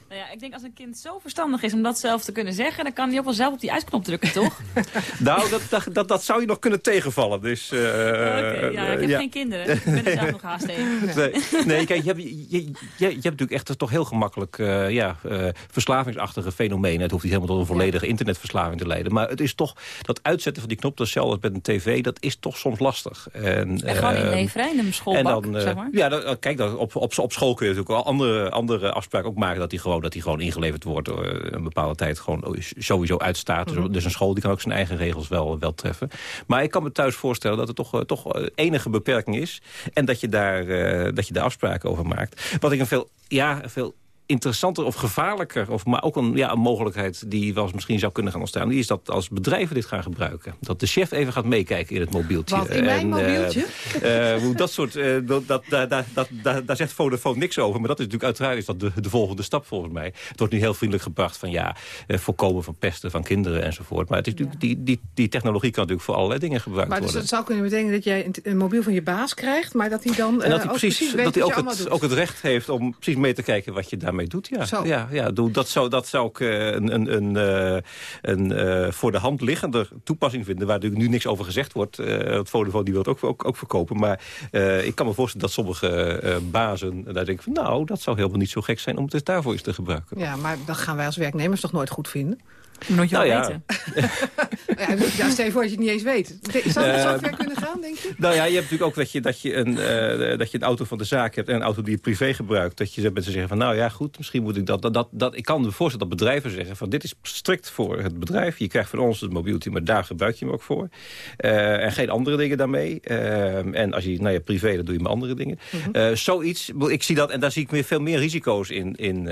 Nou ja, ik denk als een kind zo verstandig is om dat zelf te kunnen zeggen... dan kan hij ook wel zelf op die uitknop drukken, toch? nou, dat, dat, dat, dat, zou je nog kunnen tegenvallen. Dus, uh, okay, ja, ik heb ja. geen kinderen. Ik ben er zelf nog haast tegen. Nee, nee kijk, je hebt, je, je, je hebt natuurlijk echt toch heel gemakkelijk... Uh, ja, uh, verslavingsachtige fenomenen. Het hoeft niet helemaal tot een volledige internetverslaving te leiden. Maar het is toch, dat uitzetten van die knop, dat zelfs met een tv... dat is toch soms lastig. En, en gewoon in referendum schoolbak, en dan, zeg maar. Ja, dan, kijk, dan, op, op, op school kun je natuurlijk wel andere, andere afspraken ook maken... dat die gewoon dat hij gewoon ingeleverd wordt... Uh, een bepaalde tijd gewoon sowieso uitstaat. Mm -hmm. Dus een school die kan ook zijn eigen regels wel, wel treffen. Maar ik kan me thuis voorstellen dat er toch, uh, toch enige beperking is. En dat je daar, dat je daar afspraken over maakt. Wat ik een veel, ja, veel interessanter of gevaarlijker... Of, maar ook een, ja, een mogelijkheid die wel eens misschien zou kunnen gaan ontstaan... die is dat als bedrijven dit gaan gebruiken. Dat de chef even gaat meekijken in het mobieltje. Wat, in mijn en, mobieltje? Uh, uh, dat soort, uh, dat, dat, dat, dat, daar zegt Vodafone niks over. Maar dat is natuurlijk uiteraard is dat de, de volgende stap volgens mij. Het wordt nu heel vriendelijk gebracht van ja, voorkomen van pesten van kinderen enzovoort. Maar het is natuurlijk, die, die, die technologie kan natuurlijk voor allerlei dingen gebruikt maar worden. Dus dat zou kunnen betekenen dat jij een, een, mobiel van je baas krijgt... maar dat hij dan en dat hij precies, precies weet dat hij ook het, ook het recht heeft om precies mee te kijken wat je daarmee daarmee doet, ja. ja, ja doe, dat, zou, dat zou ik eh, een, een, een, eh, een eh, voor de hand liggende toepassing vinden... waar natuurlijk nu niks over gezegd wordt. het Vodafone die wil het ook, ook, ook verkopen. Maar ik kan me voorstellen dat sommige bazen daar denken van... nou, dat zou helemaal niet zo gek zijn om het daarvoor eens te gebruiken. Ja, maar dat gaan wij als werknemers toch nooit goed vinden? Nooit je nou, ja. weten. ja, ja, stel je voor dat je het niet eens weet. Zou het zo ver kunnen gaan, denk je? Nou ja, je hebt natuurlijk ook dat je, dat, je een, uh, dat je een auto van de zaak hebt... en een auto die je privé gebruikt. Dat je met ze zeggen van, nou ja, goed, misschien moet ik dat... dat, dat, dat ik kan me voorstellen dat bedrijven zeggen van... dit is strikt voor het bedrijf. Je krijgt van ons het mobieltje, maar daar gebruik je hem ook voor. Uh, en geen andere dingen daarmee. Uh, en als je, nou ja, privé, dan doe je met andere dingen. Mm zoiets, ik zie dat, en daar zie ik meer, veel meer risico's in, in,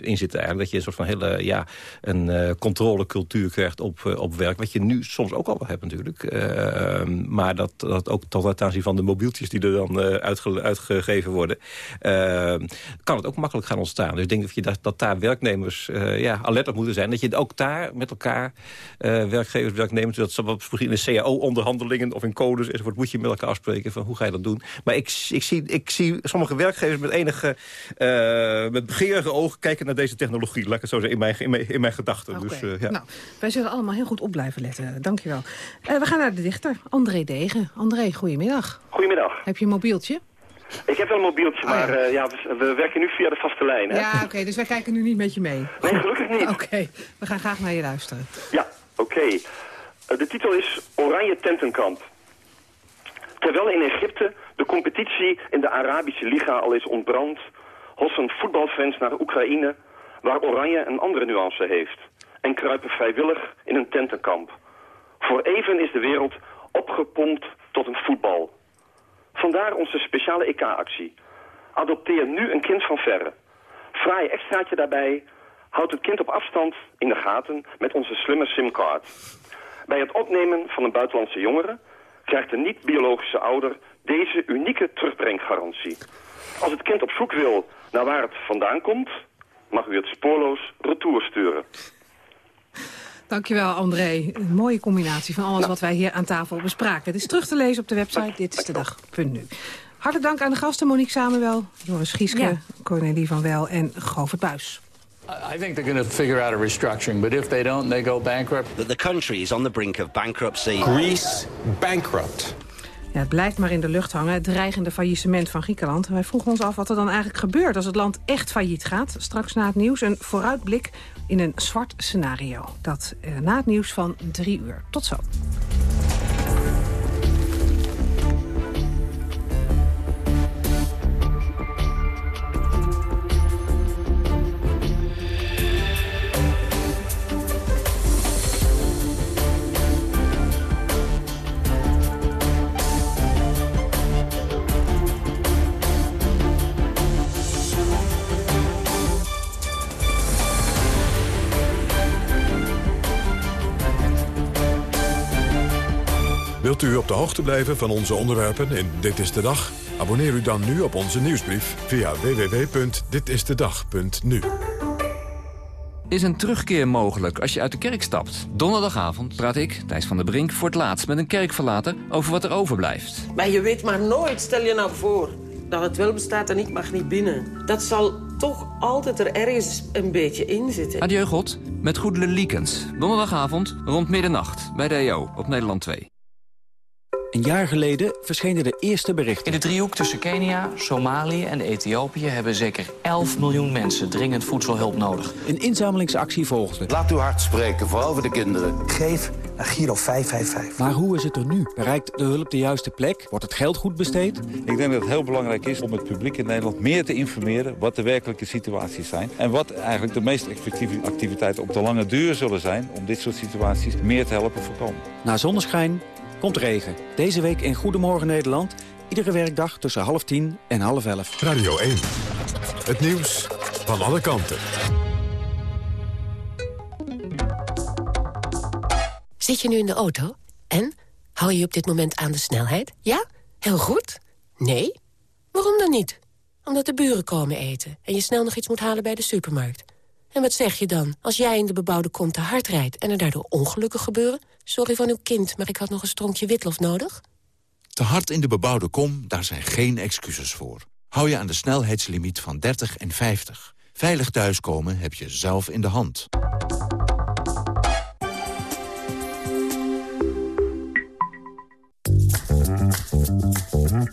in zitten eigenlijk. Dat je een soort van hele, ja, een controlecultuur krijgt op, op werk. Wat je nu soms ook al wel hebt natuurlijk. Uh, maar dat, dat ook tot het aanzien van de mobieltjes die er dan uitge, uitgegeven worden... Uh, kan het ook makkelijk gaan ontstaan. Dus ik denk dat, je dat, dat daar werknemers uh, ja, alert op moeten zijn. Dat je ook daar met elkaar, werkgevers, werknemers... dat ze misschien in cao-onderhandelingen of in codes enzovoort... moet je met elkaar afspreken van hoe ga je dat doen. Maar ik, ik, zie, ik zie sommige werkgevers met enige met begeerige ogen kijken naar deze technologie. Laat ik het zo zeggen, in mijn, in mijn, in mijn gedachten. Okay. Dus, ja. nou, wij zullen allemaal heel goed op blijven letten. Dankjewel. Uh, we gaan naar de dichter, André Degen. André, goedemiddag. Goedemiddag. Heb je een mobieltje? Ik heb wel een mobieltje, maar oh, ja. Uh, ja we, we, werken nu via de vaste lijn. Hè? Ja, oké, okay, dus wij kijken nu niet met je mee. Nee, gelukkig niet. Oké, okay, we gaan graag naar je luisteren. Ja, oké. Okay. Uh, de titel is Oranje Tentenkamp. Terwijl in Egypte de competitie in de Arabische Liga al is ontbrand... hossen voetbalfans naar Oekraïne, waar Oranje een andere nuance heeft... en kruipen vrijwillig in een tentenkamp. Voor even is de wereld opgepompt tot een voetbal. Vandaar onze speciale EK-actie. Adopteer nu een kind van verre. Fraai extraatje daarbij. Houd het kind op afstand in de gaten met onze slimme simcard. Bij het opnemen van een buitenlandse jongere krijgt de niet-biologische ouder deze unieke terugbrenggarantie. Als het kind op zoek wil naar waar het vandaan komt, mag u het spoorloos retour sturen. Dankjewel, André. Een mooie combinatie van alles nou. wat wij hier aan tafel bespraken. Het is terug te lezen op de website Dit is de dag.nu. Hartelijk dank aan de gasten Monique Samuel, Joris Gieske, ja. Cornelie van Wel en Govert Buis. I think they're going to figure out a restructuring, but if they don't, they go bankrupt. The country is on the brink of bankruptcy. Greece bankrupt. Ja, het blijft maar in de lucht hangen, het dreigende faillissement van Griekenland. Wij vroegen ons af wat er dan eigenlijk gebeurt als het land echt failliet gaat. Straks na het nieuws een vooruitblik in een zwart scenario. Dat eh, na het nieuws van drie uur. Tot zo. Op de hoogte blijven van onze onderwerpen in Dit is de Dag? Abonneer u dan nu op onze nieuwsbrief via www.ditistedag.nu. Is een terugkeer mogelijk als je uit de kerk stapt? Donderdagavond praat ik, Thijs van der Brink, voor het laatst met een kerkverlater over wat er overblijft. Maar je weet maar nooit, stel je nou voor, dat het wel bestaat en ik mag niet binnen. Dat zal toch altijd er ergens een beetje in zitten. Adieu God, met Goedele Liekens. Donderdagavond rond middernacht bij de EO op Nederland 2. Een jaar geleden verschenen de eerste berichten. In de driehoek tussen Kenia, Somalië en Ethiopië... hebben zeker 11 miljoen mensen dringend voedselhulp nodig. Een inzamelingsactie volgde. Laat uw hart spreken, vooral voor de kinderen. Geef naar Giro 555. Maar hoe is het er nu? Bereikt de hulp de juiste plek? Wordt het geld goed besteed? Ik denk dat het heel belangrijk is om het publiek in Nederland meer te informeren... wat de werkelijke situaties zijn. En wat eigenlijk de meest effectieve activiteiten op de lange duur zullen zijn... om dit soort situaties meer te helpen voorkomen. Na zonneschijn komt regen. Deze week in Goedemorgen Nederland. Iedere werkdag tussen half tien en half elf. Radio 1. Het nieuws van alle kanten. Zit je nu in de auto? En? Hou je op dit moment aan de snelheid? Ja? Heel goed? Nee? Waarom dan niet? Omdat de buren komen eten en je snel nog iets moet halen bij de supermarkt. En wat zeg je dan als jij in de bebouwde kom te hard rijdt... en er daardoor ongelukken gebeuren? Sorry van uw kind, maar ik had nog een stronkje witlof nodig. Te hard in de bebouwde kom, daar zijn geen excuses voor. Hou je aan de snelheidslimiet van 30 en 50. Veilig thuiskomen heb je zelf in de hand.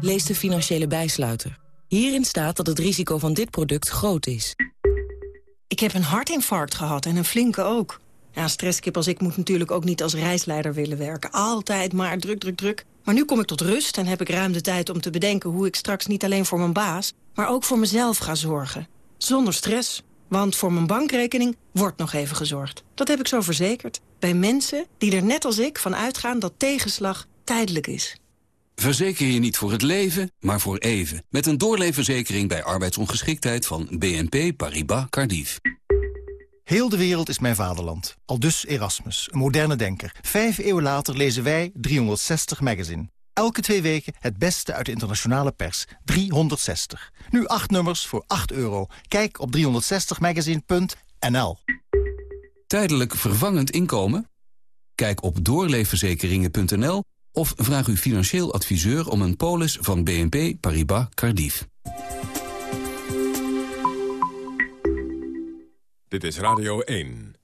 Lees de financiële bijsluiter. Hierin staat dat het risico van dit product groot is. Ik heb een hartinfarct gehad en een flinke ook. Ja, stresskip als ik moet natuurlijk ook niet als reisleider willen werken. Altijd maar druk, druk, druk. Maar nu kom ik tot rust en heb ik ruim de tijd om te bedenken... hoe ik straks niet alleen voor mijn baas, maar ook voor mezelf ga zorgen. Zonder stress. Want voor mijn bankrekening wordt nog even gezorgd. Dat heb ik zo verzekerd. Bij mensen die er net als ik van uitgaan dat tegenslag tijdelijk is. Verzeker je niet voor het leven, maar voor even. Met een doorleefverzekering bij arbeidsongeschiktheid van BNP Paribas Cardiff. Heel de wereld is mijn vaderland. Al dus Erasmus, een moderne denker. Vijf eeuwen later lezen wij 360 Magazine. Elke twee weken het beste uit de internationale pers. 360. Nu acht nummers voor 8 euro. Kijk op 360magazine.nl Tijdelijk vervangend inkomen? Kijk op doorleefverzekeringen.nl of vraag uw financieel adviseur om een polis van BNP Paribas Cardiff. Dit is Radio 1.